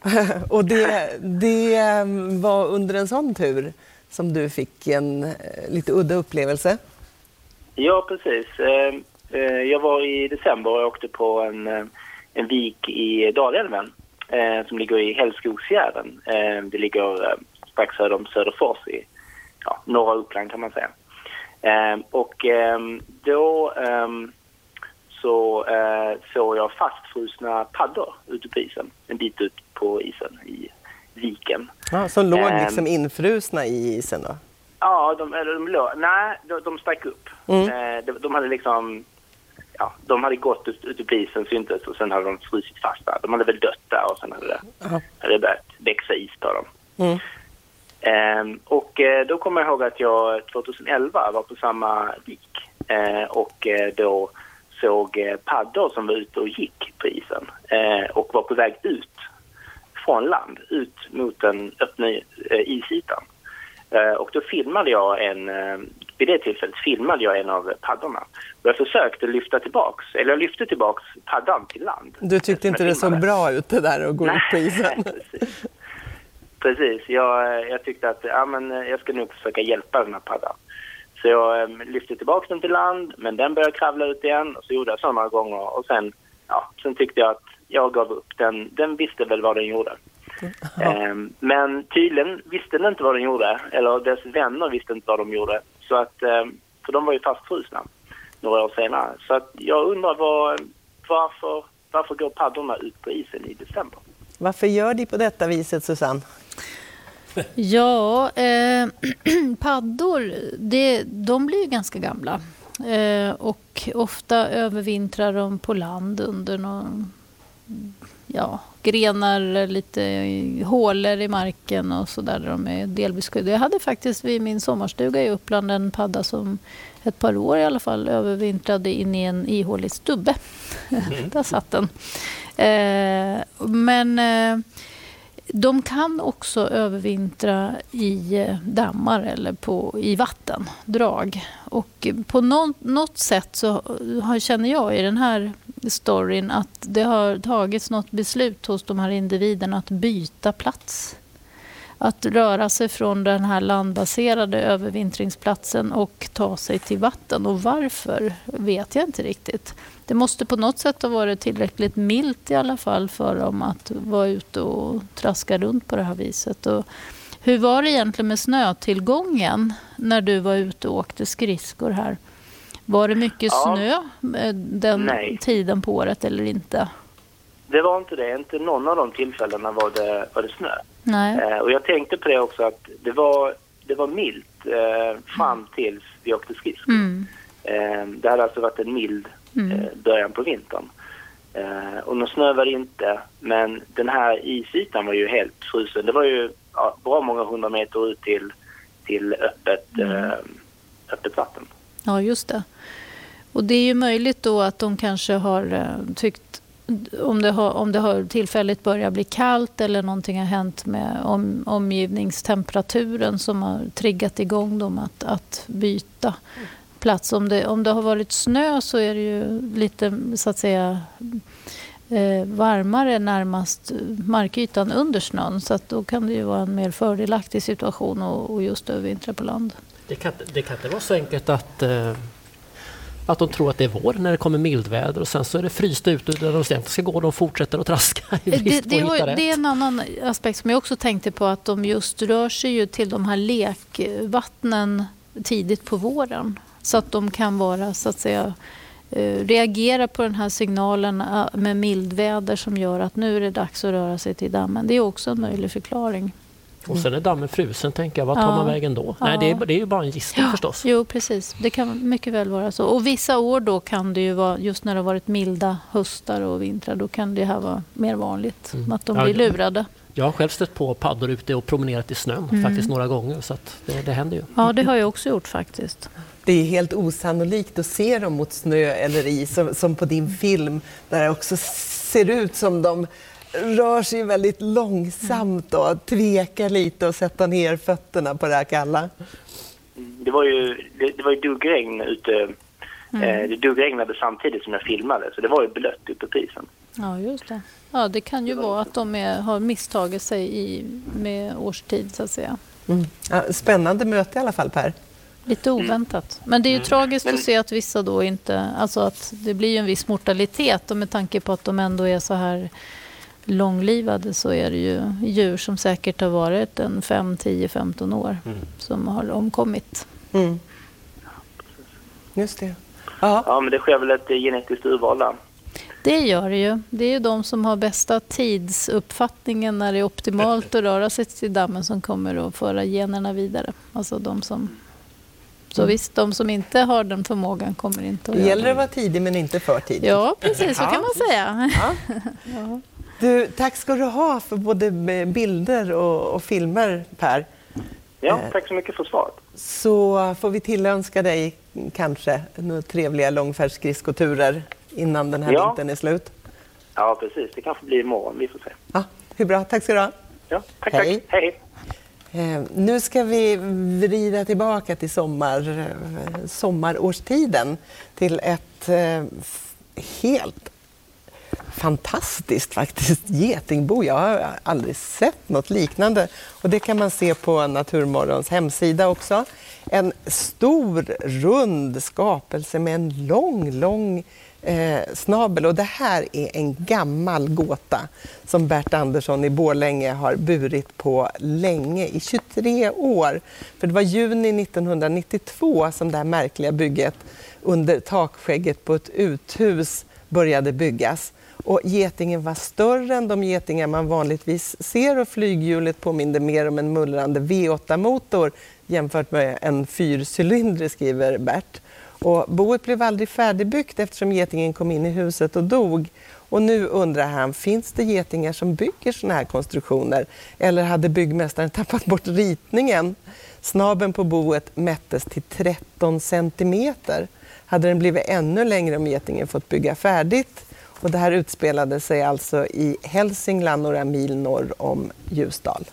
<laughs> Och det, det ehm, var under en sån tur som du fick en eh, lite udda upplevelse? Ja, precis. Eh, jag var i december och åkte på en, eh, en vik i Dalälven som ligger i Hällskogsfjärden. Det ligger strax söder om Söderfors i ja, norra Uppland kan man säga. Och då så eh, såg jag fastfrusna paddor ute på isen, en bit ut på isen i viken. Ja, som låg eh, liksom infrusna i isen då? Ja, de, eller de låg, nej, de, de stack upp. Mm. Eh, de, de, hade liksom, ja, de hade gått ut, ut på isen, syntes och sen hade de frusit fast där. De hade väl dött där och sen hade det, hade det börjat växa is på dem. Mm. Eh, och då kommer jag ihåg att jag 2011 var på samma vik eh, och eh, då såg eh, paddor som var ute och gick på isen eh, och var på väg ut från land, ut mot den öppna eh, isytan. Och då filmade jag en, vid det tillfället filmade jag en av paddorna. Och jag försökte lyfta tillbaks, eller jag lyfte tillbaks paddan till land. Du tyckte inte det såg bra ut det där att gå ut på isen? <laughs> precis. precis. Jag, jag tyckte att ja, men jag ska nog försöka hjälpa den här paddan. Så jag eh, lyfte tillbaka den till land, men den började kravla ut igen. Och så gjorde jag så några gånger. Och sen, ja, sen tyckte jag att jag gav upp. Den, den visste väl vad den gjorde. Eh, men tydligen visste den inte vad den gjorde. Eller dess vänner visste inte vad de gjorde. Så att, eh, för de var ju fastfrusna några år senare. Så att jag undrar vad, varför, varför går paddorna ut på isen i december? Varför gör de på detta viset, Susanne? Ja, eh, <clears throat> paddor, det, de blir ju ganska gamla. Eh, och ofta övervintrar de på land under någon, ja, grenar, lite hålor i marken och så där, där de är delvis skyddade. Jag hade faktiskt vid min sommarstuga i Uppland en padda som ett par år i alla fall övervintrade in i en ihålig stubbe. Mm. <laughs> där satt den. Eh, men eh, de kan också övervintra i eh, dammar eller på, i vattendrag. Och på något, något sätt så eh, har, känner jag i den här storyn att det har tagits något beslut hos de här individerna att byta plats. Att röra sig från den här landbaserade övervintringsplatsen och ta sig till vatten. Och varför vet jag inte riktigt. Det måste på något sätt ha varit tillräckligt milt i alla fall för dem att vara ute och traska runt på det här viset. Och hur var det egentligen med snötillgången när du var ute och åkte skridskor här? Var det mycket ja. snö eh, den Nej. tiden på året eller inte? Det var inte det. Inte någon av de tillfällena var det, var det snö. Nej. Eh, och jag tänkte på det också att det var, det var milt eh, fram tills vi åkte skridskor. Mm. Eh, det hade alltså varit en mild mm. eh, början på vintern. Eh, och var det inte, men den här isytan var ju helt frusen. Det var ju ja, bra många hundra meter ut till, till öppet, mm. eh, öppet vatten. Ja, just det. Och det är ju möjligt då att de kanske har tyckt om det, har, om det har tillfälligt börjat bli kallt eller någonting har hänt med om, omgivningstemperaturen som har triggat igång dem att, att byta plats. Om det, om det har varit snö så är det ju lite så att säga eh, varmare närmast markytan under snön. Så att då kan det ju vara en mer fördelaktig situation att just övervintra på land. Det kan, det kan inte vara så enkelt att eh, att de tror att det är vår när det kommer mildväder och sen så är det fryst ute där de sen ska gå och de fortsätter att traska i <laughs> det, det, har, det är en annan aspekt som jag också tänkte på att de just rör sig ju till de här lekvattnen tidigt på våren. Så att de kan vara så att säga eh, reagera på den här signalen eh, med mildväder som gör att nu är det dags att röra sig till dammen. Det är också en möjlig förklaring. Och sen är dammen frusen, tänker jag. Vad tar ja. man vägen då? Ja. Nej, det är, det är ju bara en gissning ja. förstås. Jo, precis. Det kan mycket väl vara så. Och vissa år då kan det ju vara, just när det har varit milda höstar och vintrar, då kan det här vara mer vanligt. Mm. Att de blir lurade. Jag har själv stött på paddor ute och promenerat i snön mm. faktiskt några gånger. Så det, det händer ju. Ja, det har jag också gjort faktiskt. Det är helt osannolikt att se dem mot snö eller is, som, som på din film, där det också ser ut som de rör sig väldigt långsamt och tvekar lite och sätter ner fötterna på det här kalla. Det var ju, det, det var ju duggregn ute. Mm. Eh, det duggregnade samtidigt som jag filmade, så det var ju blött uppe på isen. Ja, just det. Ja, det kan ju vara att de är, har misstagit sig i, med årstid, så att säga. Mm. Ja, spännande möte i alla fall, Per. Lite oväntat. Men det är ju mm. tragiskt Men... att se att vissa då inte... Alltså att det blir ju en viss mortalitet och med tanke på att de ändå är så här långlivade så är det ju djur som säkert har varit en 5, 10, 15 år mm. som har omkommit. Mm. Just det. Ja. ja, men det sker väl ett genetiskt urval där? Det gör det ju. Det är ju de som har bästa tidsuppfattningen när det är optimalt att röra sig till dammen som kommer att föra generna vidare. Alltså de som... Så mm. visst, de som inte har den förmågan kommer inte att det gäller att vara tidig men inte för tidig. Ja, precis. Så kan man säga. Ja. <laughs> ja. Du, tack ska du ha för både bilder och, och filmer, Per. Ja, eh, tack så mycket för svaret. Så får vi tillönska dig kanske några trevliga långfärdsskridskoturer innan den här ja. vintern är slut. Ja, precis. Det kanske blir imorgon. Vi får se. Ja, hur bra. Tack ska du ha. Ja, tack, Hej. tack. Hej. Eh, nu ska vi vrida tillbaka till sommar, eh, sommarårstiden till ett eh, helt fantastiskt faktiskt getingbo. Jag har aldrig sett något liknande. Och det kan man se på Naturmorgons hemsida också. En stor rund skapelse med en lång, lång eh, snabel. Och det här är en gammal gåta som Bert Andersson i Borlänge har burit på länge, i 23 år. För det var juni 1992 som det här märkliga bygget under takskägget på ett uthus började byggas. Och getingen var större än de getingar man vanligtvis ser och flyghjulet påminde mer om en mullrande V8-motor jämfört med en fyrcylindrig, skriver Bert. Och boet blev aldrig färdigbyggt eftersom getingen kom in i huset och dog. Och nu undrar han, finns det getingar som bygger sådana här konstruktioner? Eller hade byggmästaren tappat bort ritningen? Snaben på boet mättes till 13 centimeter. Hade den blivit ännu längre om getingen fått bygga färdigt? Och det här utspelade sig alltså i Hälsingland, några mil norr om Ljusdal.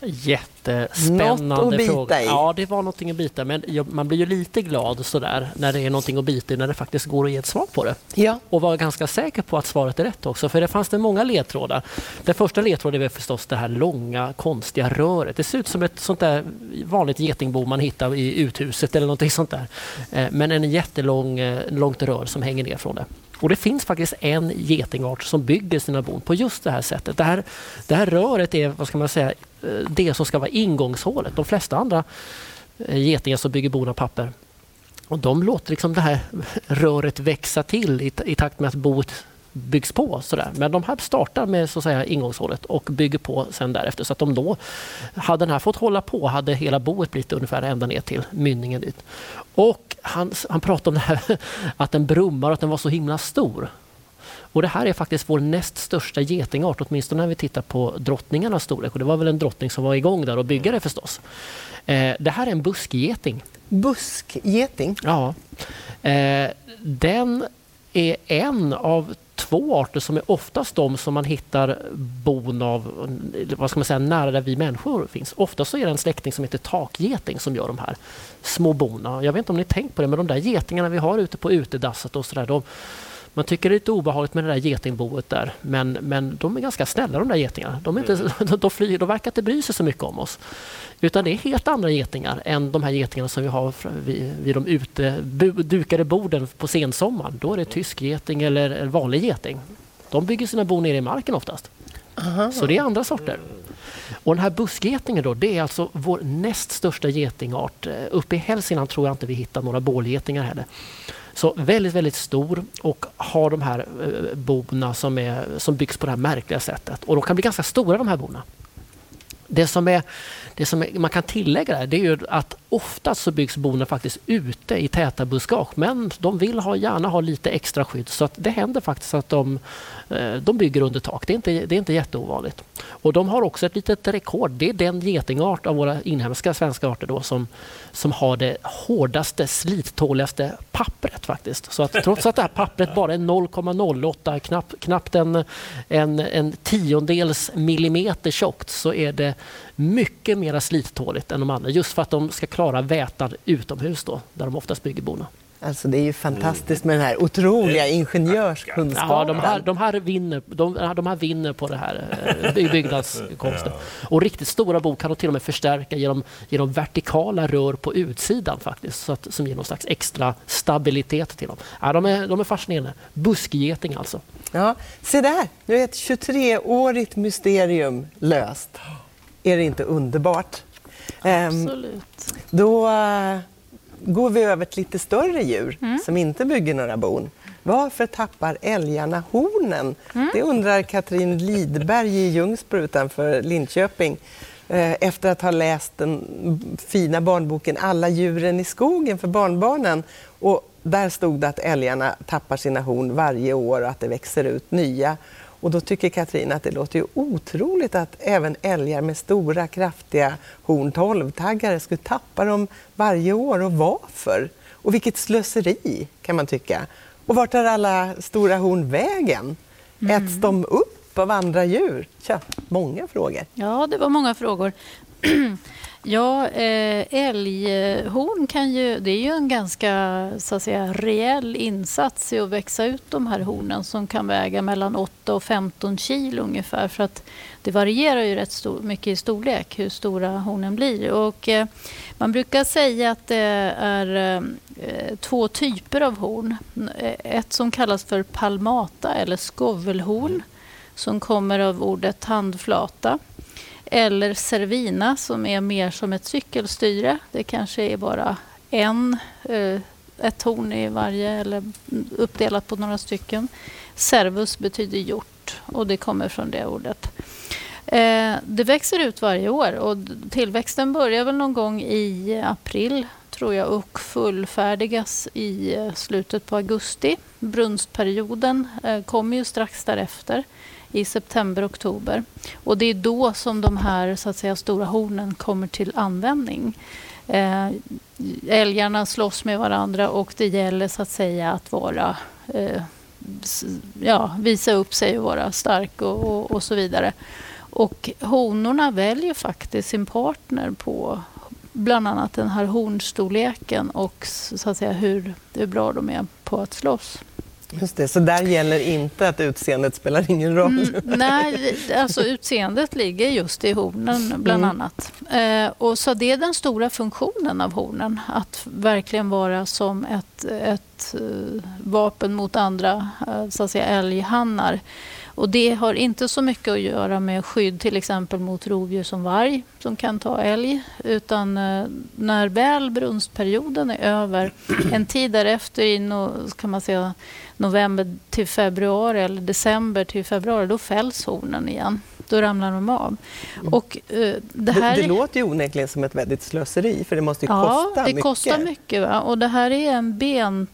Jättespännande Något att bita fråga. i. Ja, det var någonting att bita men man blir ju lite glad sådär när det är någonting att bita i, när det faktiskt går att ge ett svar på det. Ja. Och vara ganska säker på att svaret är rätt också, för det fanns det många ledtrådar. Den första ledtråden är förstås det här långa konstiga röret. Det ser ut som ett sånt där vanligt getingbo man hittar i uthuset eller någonting sånt där. Eh, Men en jättelång eh, långt rör som hänger ner från det. Och det finns faktiskt en getingart som bygger sina bon på just det här sättet. Det här, det här röret är vad ska man säga, eh, det som ska vara ingångshålet. De flesta andra eh, getingar som bygger bon av papper och de låter liksom det här <laughs> röret växa till i, i takt med att boet byggs på. Sådär. Men de här startar med så att säga, ingångshålet och bygger på sen därefter. Så att de då, hade den här fått hålla på hade hela boet blivit ungefär ända ner till mynningen dit. Och han, han pratade om det här <laughs> att den brummar och att den var så himla stor. Och det här är faktiskt vår näst största getingart, åtminstone när vi tittar på drottningarnas storlek. Och det var väl en drottning som var igång där och byggde det förstås. Eh, det här är en buskgeting. Buskgeting? Ja. Eh, den är en av två arter som är oftast de som man hittar bon av vad ska man säga, nära där vi människor finns. Oftast så är det en släkting som heter takgeting som gör de här små bona. Jag vet inte om ni tänkt på det, men de där getingarna vi har ute på utedasset och sådär, de, man tycker det är lite obehagligt med det där getingboet där, men, men de är ganska snälla de där getingarna. De, är inte, <laughs> de, flyger, de verkar inte bry sig så mycket om oss. Utan det är helt andra getingar än de här getingarna som vi har vid, vid de ute, bu, dukade borden på sensommaren. Då är det tysk geting eller, vanlig geting. De bygger sina bon nere i marken oftast. Så det är andra sorter. Och den här buskgetingen då, det är alltså vår näst största getingart. Eh, Uppe i Hälsingland tror jag inte vi hittar några bålgetingar heller. Så väldigt, väldigt stor och har de här eh, bona som, är, som byggs på det här märkliga sättet. Och de kan bli ganska stora de här bona. Det som, är, det som är, man kan tillägga där, det är ju att oftast så byggs bona faktiskt ute i täta buskage men de vill ha, gärna ha lite extra skydd så att det händer faktiskt att de, eh, de bygger under tak. Det är, inte, det är inte jätteovanligt. Och de har också ett litet rekord. Det är den getingart av våra inhemska svenska arter då som, som har det hårdaste, slittåligaste pappret faktiskt. Så att trots att det här pappret bara är 0,08, knapp, knappt en, en, en tiondels millimeter tjockt så är det mycket mer slittåligt än de andra. Just för att de ska klara vätan utomhus då, där de oftast bygger bona. Alltså det är ju fantastiskt med den här otroliga ingenjörskunskapen. Ja, de här, de här, vinner, de, de här vinner på det här eh, by- byggnadskonsten. <laughs> Och riktigt stora bon kan de till och med förstärka genom, genom vertikala rör på utsidan faktiskt, så att, som ger någon slags extra stabilitet till dem. Ja, de, är, de är fascinerande. Buskgeting alltså. Ja, se där, nu är ett 23-årigt mysterium löst. Är det inte underbart? Ehm, Absolut. Då eh, går vi över till lite större djur Mm. som inte bygger några bon. Varför tappar älgarna hornen? Mm. Det undrar Katrin Lidberg i Ljungsbro utanför Linköping eh, efter att ha läst den fina barnboken Alla djuren i skogen för barnbarnen. Och där stod det att älgarna tappar sina horn varje år och att det växer ut nya. Och då tycker Katrin att det låter ju otroligt att även älgar med stora kraftiga horn, tolvtaggare, skulle tappa dem varje år. Och varför? Och vilket slöseri kan man tycka. Och vart tar alla stora horn vägen? Äts de upp av andra djur? Tja, många frågor. Ja, det var många frågor. <clears throat> Ja, eh, älghorn kan ju, det är ju en ganska så att säga, reell insats i att växa ut de här hornen som kan väga mellan 8 och 15 kilo ungefär. För att det varierar ju rätt stor, mycket i storlek hur stora hornen blir. Och, eh, man brukar säga att det är eh, två typer av horn. Ett som kallas för palmata eller skovelhorn som kommer av ordet handflata. Eller Servina som är mer som ett cykelstyre. Det kanske är bara en, eh, ett torn i varje eller uppdelat på några stycken. Servus betyder hjort och det kommer från det ordet. Eh, det växer ut varje år och tillväxten börjar väl någon gång i april tror jag och fullfärdigas i eh, slutet på augusti. Brunstperioden kommer ju strax därefter i september-oktober. Och det är då som de här så att säga, stora hornen kommer till användning. Eh, älgarna slåss med varandra och det gäller så att säga att vara eh, ja, visa upp sig och vara stark och, och, och så vidare. Och honorna väljer faktiskt sin partner på bland annat den här hornstorleken och så att säga hur, hur bra de är på att slåss. Just det, så där gäller inte att utseendet spelar ingen roll? Mm, nej, alltså utseendet ligger just i hornen bland mm. annat. Eh, och så det är den stora funktionen av hornen, att verkligen vara som ett, ett uh, vapen mot andra uh, så att säga älghannar. Och det har inte så mycket att göra med skydd till exempel mot rovdjur som varg som kan ta älg. Utan eh, när väl brunstperioden är över, en tid därefter i no, kan man säga, november till februari eller december till februari, då fälls hornen igen då ramlar de av. Mm. Och, uh, det, här det, det låter ju onekligen som ett väldigt slöseri, för det måste ju kosta mycket. Ja, det kostar mycket. Va? Och det här är en, ben,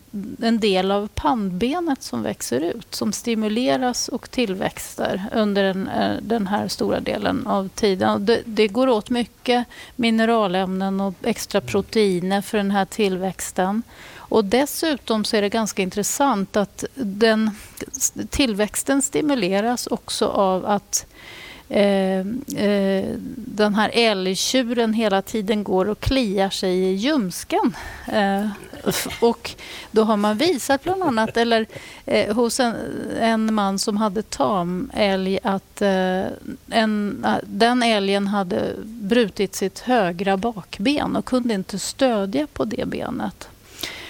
en del av pannbenet som växer ut, som stimuleras och tillväxter under den, eh, den här stora delen av tiden. Det, det, går åt mycket mineralämnen och extra proteiner för den här tillväxten. Och dessutom så är det ganska intressant att den, tillväxten stimuleras också av att Eh, eh, den här älgtjuren hela tiden går och kliar sig i ljumsken. Eh, och då har man visat bland annat, eller eh, hos en, en, man som hade tamälg, att eh, en, den älgen hade brutit sitt högra bakben och kunde inte stödja på det benet.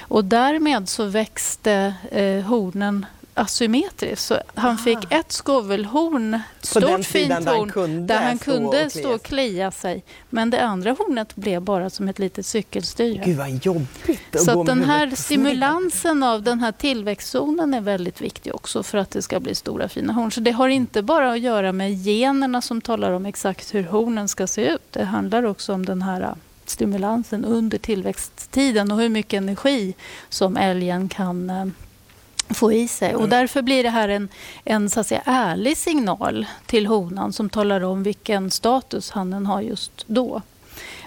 Och därmed så växte eh, hornen asymmetriskt. Så han Aha. fick ett skovelhorn, stort fint horn, där han kunde stå och klia sig. Men det andra hornet blev bara som ett litet cykelstyre. Gud vad jobbigt Så att den här stimulansen av den här tillväxtzonen är väldigt viktig också för att det ska bli stora fina horn. Så det har inte bara att göra med generna som talar om exakt hur hornen ska se ut. Det handlar också om den här stimulansen under tillväxttiden och hur mycket energi som älgen kan eh, få i sig. Och därför blir det här en, en så att säga, ärlig signal till honan som talar om vilken status hannen har just då.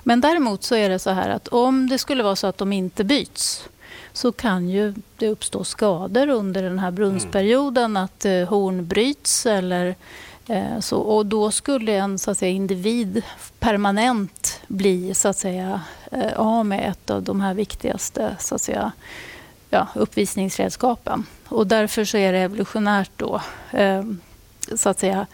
Men däremot så är det så här att om det skulle vara så att de inte byts så kan ju det uppstå skador under den här brunstperioden, att eh, horn bryts eller eh, så, och då skulle en så att säga, individ permanent bli så att säga, eh, av med ett av de här viktigaste så att säga, ja, uppvisningsredskapen. Och därför så är det evolutionärt då, eh, så att säga,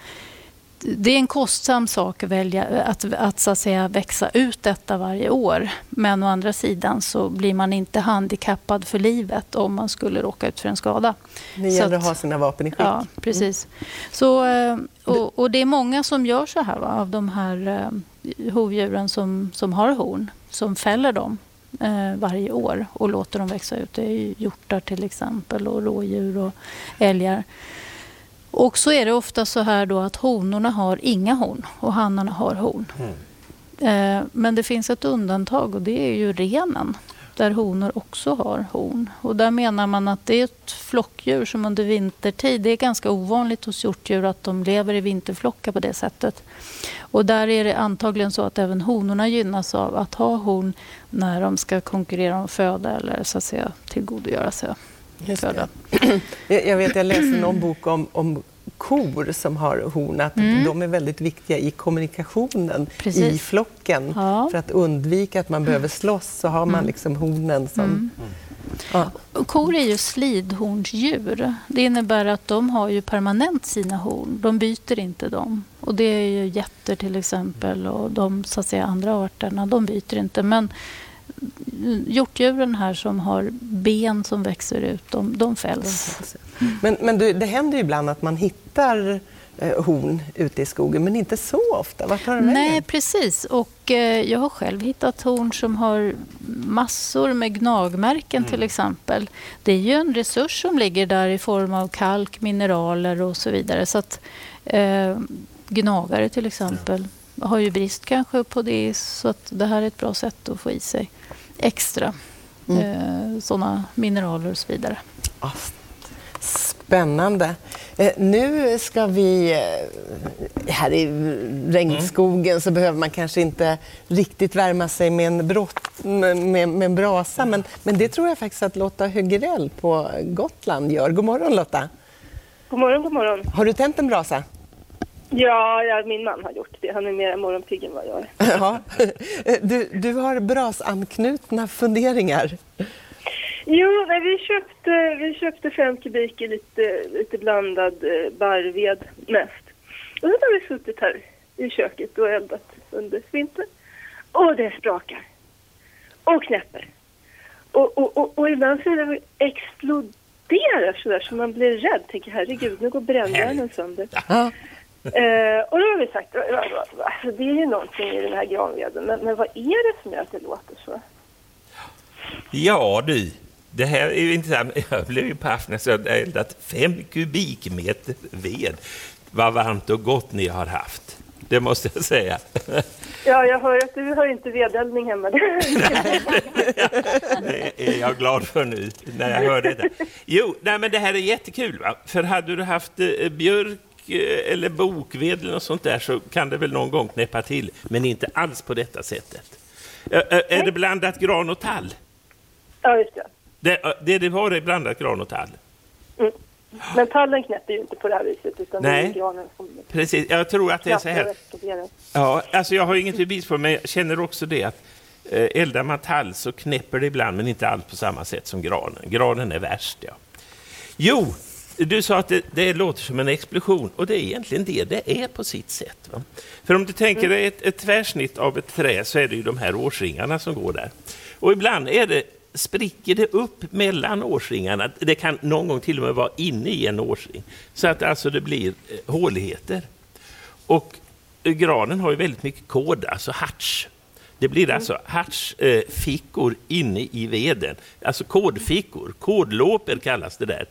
det är en kostsam sak att, välja, att, att, så att säga, växa ut detta varje år. Men å andra sidan så blir man inte handikappad för livet om man skulle råka ut för en skada. Det gäller att, att ha sina vapen i skick. Ja, precis. Mm. Så, eh, och, och, det är många som gör så här va, av de här eh, hovdjuren som, som har horn, som fäller dem eh, varje år och låter dem växa ut. Det är hjortar till exempel och rådjur och älgar. Och så är det ofta så här då att honorna har inga horn och hannarna har horn. Mm. Eh, men det finns ett undantag och det är ju renen där honor också har horn. Och där menar man att det är ett flockdjur som under vintertid, det är ganska ovanligt hos hjortdjur att de lever i vinterflockar på det sättet. Och där är det antagligen så att även honorna gynnas av att ha horn när de ska konkurrera om föda eller så att säga tillgodogöra sig föda. <clears throat> Jag vet, jag läste någon bok om, om kor som har horn, att mm. de är väldigt viktiga i kommunikationen Precis. i flocken. Ja. För att undvika att man behöver slåss så har man mm. liksom hornen som... Mm. Ja. Kor är ju slidhornsdjur. Det innebär att de har ju permanent sina horn. De byter inte dem. Och det är ju getter till exempel och de så att säga, andra arterna, de byter inte. Men hjortdjuren här som har ben som växer ut, de, de fälls. Men, men det, det händer ju ibland att man hittar eh, horn ute i skogen, men inte så ofta. Vart tar det Nej, precis. Och, eh, jag har själv hittat horn som har massor med gnagmärken mm. till exempel. Det är ju en resurs som ligger där i form av kalk, mineraler och så vidare. Så att, eh, gnagare till exempel har ju brist kanske på det, så att det här är ett bra sätt att få i sig extra mm. eh, sådana mineraler och så vidare. Spännande. Eh, nu ska vi... Eh, här i regnskogen så behöver man kanske inte riktigt värma sig med en, brott, med, med en brasa, men, men det tror jag faktiskt att Lotta Högerell på Gotland gör. God morgon Lotta! God morgon, god morgon. Har du tänt en brasa? Ja, ja, min man har gjort det. Han är mer morgonpigg än vad jag är. Ja. <laughs> Du, du har brasanknutna funderingar. Jo, nej, vi, köpte, vi köpte fem kubik i lite, lite blandad eh, barrved mest. Och så har vi suttit här i köket och eldat under vintern. Och det sprakar. Och knäpper. Och, och, och, och ibland så är det exploderar sådär så man blir rädd. Tänker herregud, nu går brännjärnen sönder. Eh, och då har vi sagt, alltså, det är ju någonting i den här granveden, men, men vad är det som gör att det låter så? Ja du, det här är ju intressant. Jag blev ju paff när jag eldat fem kubikmeter ved. Vad varmt och gott ni har haft. Det måste jag säga. <laughs> Ja, jag hör att du har inte vedeldning hemma. <laughs> Det är jag glad för nu när jag hör detta. Jo, nej, men det här är jättekul. Va? För hade du haft eh, björk eller bokved eller något sånt där så kan det väl någon gång knäppa till, men inte alls på detta sättet. Ö, ö, är det blandat gran och tall? Ja, just det. Det, det har är blandat gran och tall? Mm. Men tallen knäpper ju inte på det här viset, utan det Nej. är granen som Precis, jag tror att det är så här. Ja, alltså jag har inget bevis på det, men jag känner också det att eh, eldar man tall så knäpper det ibland, men inte alls på samma sätt som granen. Granen är värst, ja. Jo, du sa att det, det låter som en explosion och det är egentligen det det är på sitt sätt. Va? För om du tänker dig ett, ett tvärsnitt av ett trä så är det ju de här årsringarna som går där. Och ibland är det, spricker det upp mellan årsringarna. Det kan någon gång till och med vara inne i en årsring. Så att alltså det blir eh, håligheter. Och eh, granen har ju väldigt mycket kod, alltså harts. Det blir alltså hartsfickor inne i veden. Alltså kodfickor, kodlåpor kallas det där.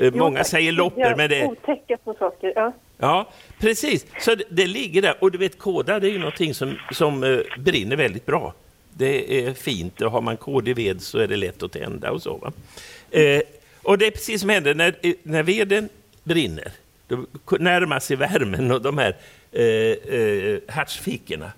Eh, Jo, Många tack. säger loppor, men det... Otäcka små saker, ja. Ja, precis. Så det, det ligger där. Och du vet, kåda det är ju någonting som, som eh, brinner väldigt bra. Det är fint och har man kod i ved så är det lätt att tända och så. Va? Eh, och det är precis som händer när, eh, när veden brinner. Då närmar sig värmen och de här eh, eh, hartsfickorna.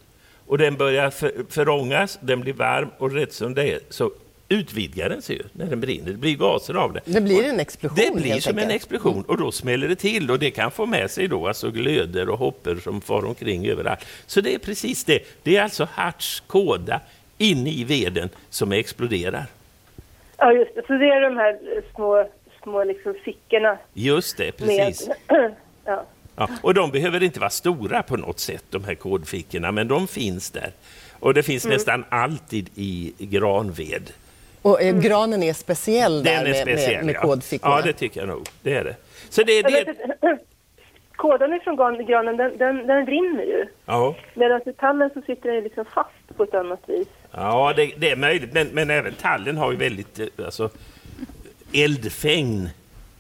Och den börjar för, förångas, den blir varm och rätt som det är så utvidgar den sig ju när den brinner. Det blir gaser av det. Det blir en explosion Det blir som en explosion och då smäller det till och det kan få med sig då alltså glöder och hoppor som far omkring överallt. Så det är precis det. Det är alltså harts kåda inne i veden som exploderar. Ja, just det. Så det är de här små, små liksom fickorna Just det, precis. med... <clears throat> ja. Ja, och de behöver inte vara stora på något sätt, de här kodfickorna, men de finns där. Och det finns Mm. nästan alltid i granved. Och eh, granen är speciell där Den är med, speciell, med, med ja. kodfickorna. Ja, det tycker jag nog. Det är det. Så det det. <clears throat> Kådan ifrån gran- granen, den, den, den rinner ju. Ja. Medan i tallen så sitter den liksom fast på ett annat vis. Ja, det, det är möjligt, men, men även tallen har ju väldigt eh, alltså, eldfängd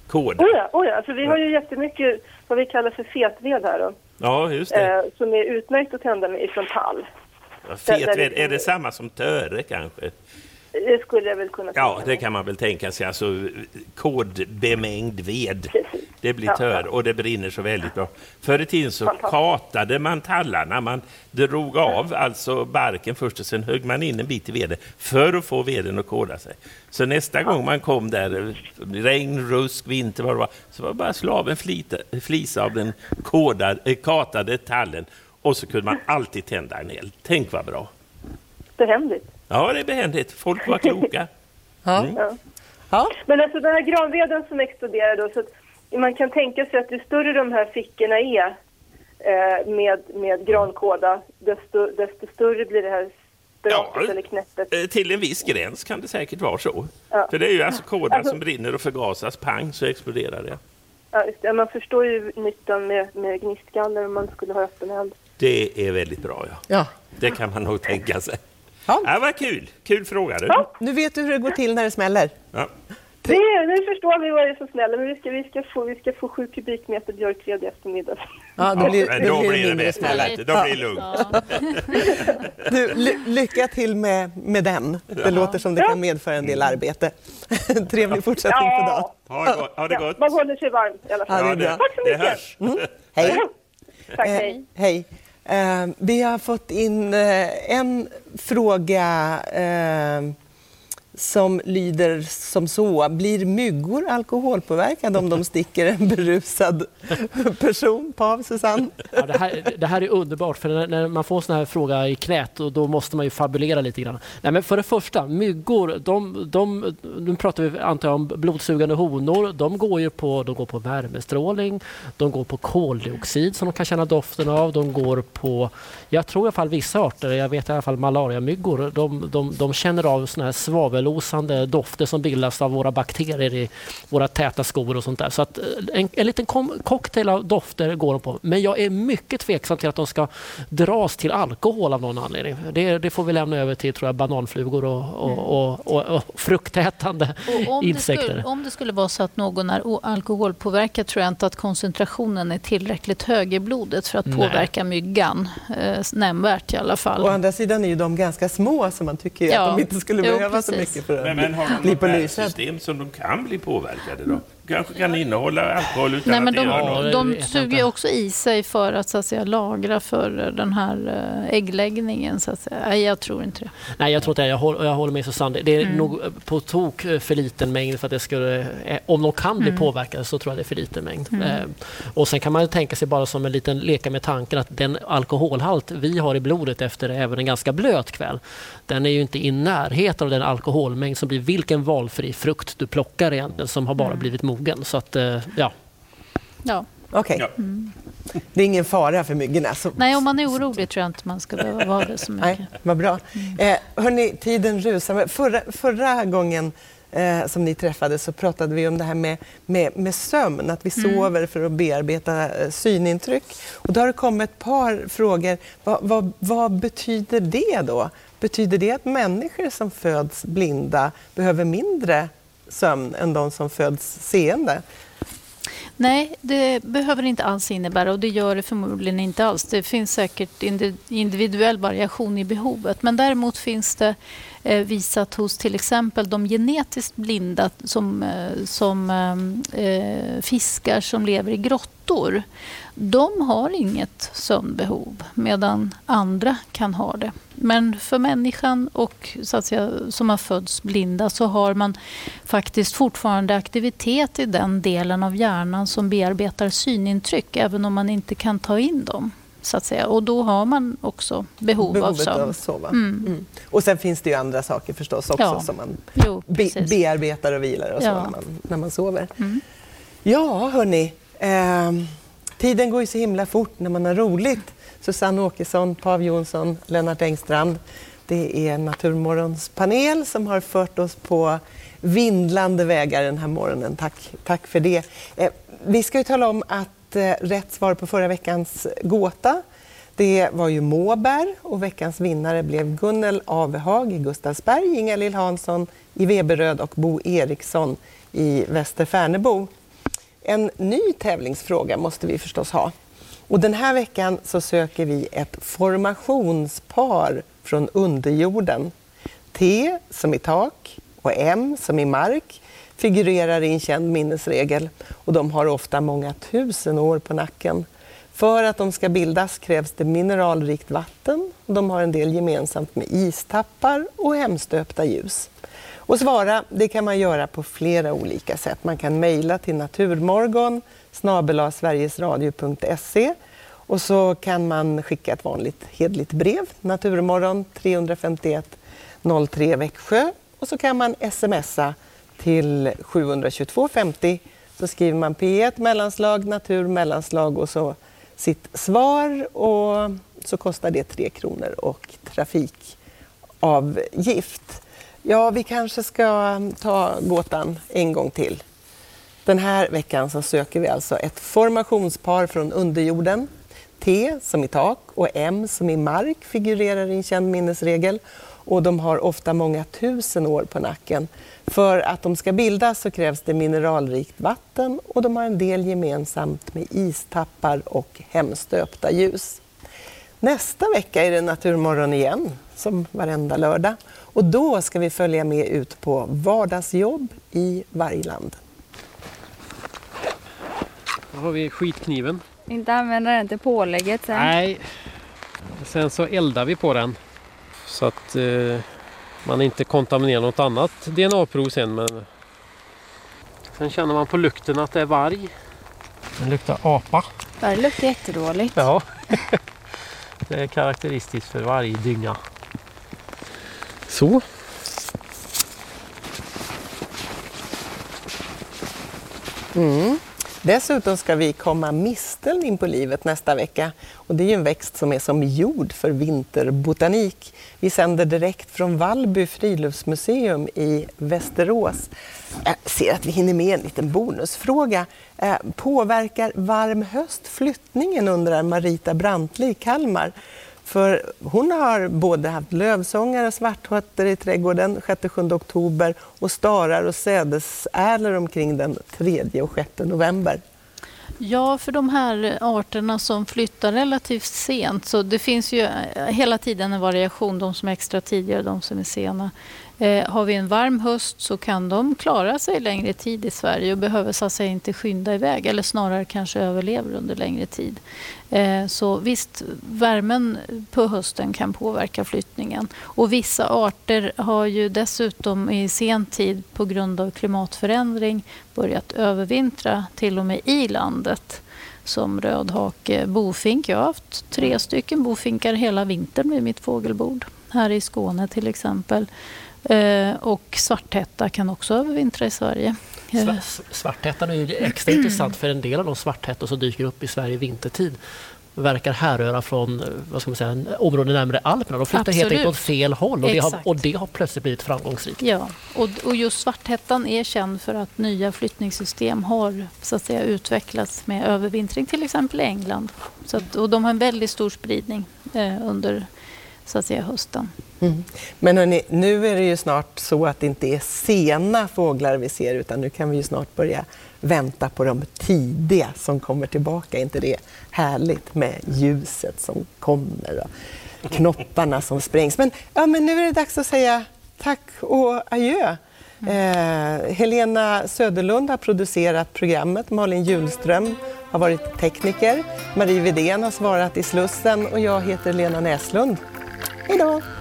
kod. Oh ja, oh ja. Alltså vi har ju jättemycket vad vi kallar för fetved här då. Ja, just det. Eh, som är utmärkt att tända med ifrån tall. Ja, där- där Fetved, är det samma som töre kanske? Det skulle jag väl kunna Ja, tänka det mig. kan man väl tänka sig. Alltså kodbemängd ved. <laughs> Precis. Det blir Ja, tör och det brinner så väldigt bra. Förr i tiden så katade man tallarna. Man drog av alltså barken först och sen högg man in en bit i veden för att få veden att koda sig. Så nästa gång man kom där, regn, rusk, vinter, vad det var, så var det bara slaven flita, flisa av den kodad, eh, katade tallen och så kunde man alltid tända en eld. Tänk vad bra! Behändigt. Ja, det är behändigt. Folk var kloka. Ja. Mm. Ja. Ja. Men alltså den här granveden som exploderar då, så att man kan tänka sig att ju större de här fickorna är eh, med, med grankåda, desto, desto större blir det här spraket Ja. eller knäppet. Eh, Till en viss gräns kan det säkert vara så. Ja. För det är ju alltså kåda Alltså- som brinner och förgasas, pang så exploderar det. Ja, just det. Man förstår ju nyttan med, med gnistgaller om man skulle ha öppen eld. Det är väldigt bra, ja. Ja. Det kan man nog tänka sig. Ja. Ja, vad kul! Kul fråga du. Ja. Nu vet du hur det går till när det smäller. Ja. Det, nu förstår vi vad det är så snälla, men vi ska, vi ska, få, vi ska få sju kubikmeter björkved i eftermiddag. Ja, då blir, men då då blir blir det vet du. Då blir det lugnt. <laughs> Du, ly lycka till med, med den. Det låter som det kan medföra en del arbete. <laughs> Trevlig fortsättning på dagen. Ha det gott. Ha det gott. Man håller sig varm i alla fall. Ja, det. Tack så Det mycket. hörs. Hej. Tack, Eh, hej. Eh, vi har fått in eh, en fråga eh, som lyder som så. Blir myggor alkoholpåverkade om de sticker en berusad person? Pav, Susanne? Ja, det, här, det här är underbart, för när, man får en sån här fråga i knät och då måste man ju fabulera lite grann. Nej, men för det första, myggor, de, de, nu pratar vi antar jag om blodsugande honor. De går ju på, de går på värmestrålning, de går på koldioxid som de kan känna doften av. De går på, jag tror i alla fall vissa arter, jag vet i alla fall malariamyggor, de, de, de känner av såna här svavelosande dofter som bildas av våra bakterier i våra täta skor och sånt där. Så att eh, en, en liten kom, cocktail av dofter går de på. Men jag är mycket tveksam till att de ska dras till alkohol av någon anledning. Det, det får vi lämna över till tror jag, bananflugor och, och, och, och, och fruktätande Och om, det insekter. skulle, om det skulle vara så att någon är alkoholpåverkad tror jag inte att koncentrationen är tillräckligt hög i blodet för att Nej. påverka myggan eh, nämnvärt i alla fall. Å andra sidan är ju de ganska små så man tycker Ja. att de inte skulle Jo, behöva så precis. Mycket för att Men, men har de bli något system som de kan bli påverkade då? Kanske kan innehålla alkohol utan Nej, men att de, gör Ja, något? de suger också i sig för att, så att säga, lagra för den här eh, äggläggningen. Så att säga. Nej, jag tror inte det. Nej, jag tror inte det. Jag håller, jag håller med Susanne. Det är Mm. nog på tok för liten mängd för att det skulle... eh, Om de kan bli Mm. påverkade så tror jag det är för liten mängd. Eh, och sen kan man tänka sig bara som en liten leka med tanken att den alkoholhalt vi har i blodet efter även en ganska blöt kväll, den är ju inte i närheten av den alkoholmängd som blir vilken valfri frukt du plockar egentligen som har bara Mm. blivit mogen. Så att, eh, ja. Ja. Okej, Ja. det är ingen fara för myggorna. Så... Nej, om man är orolig tror jag inte man ska behöva vara det så mycket. Nej, vad bra. Eh, hörni, tiden rusar. Men Förra, förra gången eh, som ni träffades så pratade vi om det här med, med, med sömn, att vi sover för att bearbeta eh, synintryck. Och då har det kommit ett par frågor. Vad, vad, vad betyder det då? Betyder det att människor som föds blinda behöver mindre sömn än de som föds seende? Nej, det behöver det inte alls innebära och det gör det förmodligen inte alls. Det finns säkert individuell variation i behovet men däremot finns det Eh, visat hos till exempel de genetiskt blinda som, eh, som eh, eh, fiskar som lever i grottor. De har inget sömnbehov medan andra kan ha det. Men för människan och så att säga, som har fötts blinda så har man faktiskt fortfarande aktivitet i den delen av hjärnan som bearbetar synintryck även om man inte kan ta in dem. Så att säga. Och då har man också behov av Behovet sömn. av att sova. Mm. Mm. Och sen finns det ju andra saker förstås också Ja. som man Jo, be bearbetar och vilar och så Ja. när, man, när man sover. Mm. Ja, hörni. ehm, tiden går ju så himla fort när man har roligt. Susanne Åkesson, Pav Jonsson, Lennart Engstrand. Det är Naturmorgons panel som har fört oss på vindlande vägar den här morgonen. Tack, tack för det. Eh, vi ska ju tala om att Eh, rätt svar på förra veckans gåta det var ju Måbär och veckans vinnare blev Gunnel Avehag i Gustavsberg, Inga-Lill Hansson i Veberöd och Bo Eriksson i Västerfärnebo. En ny tävlingsfråga måste vi förstås ha. Och den här veckan så söker vi ett formationspar från underjorden. T som i tak och M som i mark figurerar i en känd minnesregel och de har ofta många tusen år på nacken. För att de ska bildas krävs det mineralrikt vatten. De har en del gemensamt med istappar och hemstöpta ljus. Och svara det kan man göra på flera olika sätt. Man kan mejla till naturmorgon sverigesradio.se och så kan man skicka ett vanligt hedligt brev, Naturmorgon 351 03 Växjö och så kan man smsa till 722.50 så skriver man P1 mellanslag, natur mellanslag och så sitt svar och så kostar det 3 kronor och trafikavgift. Ja, vi kanske ska ta gåtan en gång till. Den här veckan så söker vi alltså ett formationspar från underjorden. T som i tak och M som i mark figurerar i en känd minnesregel och de har ofta många tusen år på nacken. För att de ska bildas så krävs det mineralrikt vatten och de har en del gemensamt med istappar och hemstöpta ljus. Nästa vecka är det Naturmorgon igen, som varenda lördag. Och då ska vi följa med ut på vardagsjobb i Vargland. Då har vi skitkniven. Inte använda den till pålägget sen. Nej, sen så eldar vi på den så att eh, man inte kontaminerar något annat DNA-prov sen. Men... Sen känner man på lukten att det är varg. Den luktar apa. Det luktar jättedåligt. Ja, <laughs> det är karaktäristiskt för varje dynga. Så. Mm. Dessutom ska vi komma misteln in på livet nästa vecka. Och det är ju en växt som är som jord för vinterbotanik. Vi sänder direkt från Vallby friluftsmuseum i Västerås. Jag ser att vi hinner med en liten bonusfråga. Eh, påverkar varm höst flyttningen, undrar Marita Brantli i Kalmar. För hon har både haft lövsångare och svarthötter i trädgården 6-7 oktober och starar och sädesärlor omkring den 3 och 6 november. Ja, för de här arterna som flyttar relativt sent så det finns ju hela tiden en variation, de som är extra tidiga och de som är sena. Eh, har vi en varm höst så kan de klara sig längre tid i Sverige och behöver så att säga inte skynda iväg eller snarare kanske överlever under längre tid. Eh, så visst, värmen på hösten kan påverka flyttningen. Och vissa arter har ju dessutom i sen tid på grund av klimatförändring börjat övervintra till och med i landet som rödhake bofink. Jag har haft tre stycken bofinkar hela vintern vid mitt fågelbord här i Skåne till exempel. Eh, och svarthätta kan också övervintra i Sverige. Eh. Svarthättan är ju extra intressant för en del av de svarthättor som dyker upp i Sverige vintertid verkar härröra från eh, vad ska man säga, områden närmare Alperna. De flyttar helt enkelt åt fel håll och det, har, och det har plötsligt blivit framgångsrikt. Ja, och, och just Svarthättan är känd för att nya flyttningssystem har så att säga, utvecklats med övervintring till exempel i England. Så att, och de har en väldigt stor spridning eh, under så att säga, hösten. Mm. Men hörni, nu är det ju snart så att det inte är sena fåglar vi ser utan nu kan vi ju snart börja vänta på de tidiga som kommer tillbaka. Är inte det härligt med ljuset som kommer och knopparna som sprängs? Men, ja, men nu är det dags att säga tack och adjö. Eh, Helena Söderlund har producerat programmet. Malin Julström har varit tekniker. Marie Vidén har svarat i Slussen och jag heter Lena Näslund. Hej då!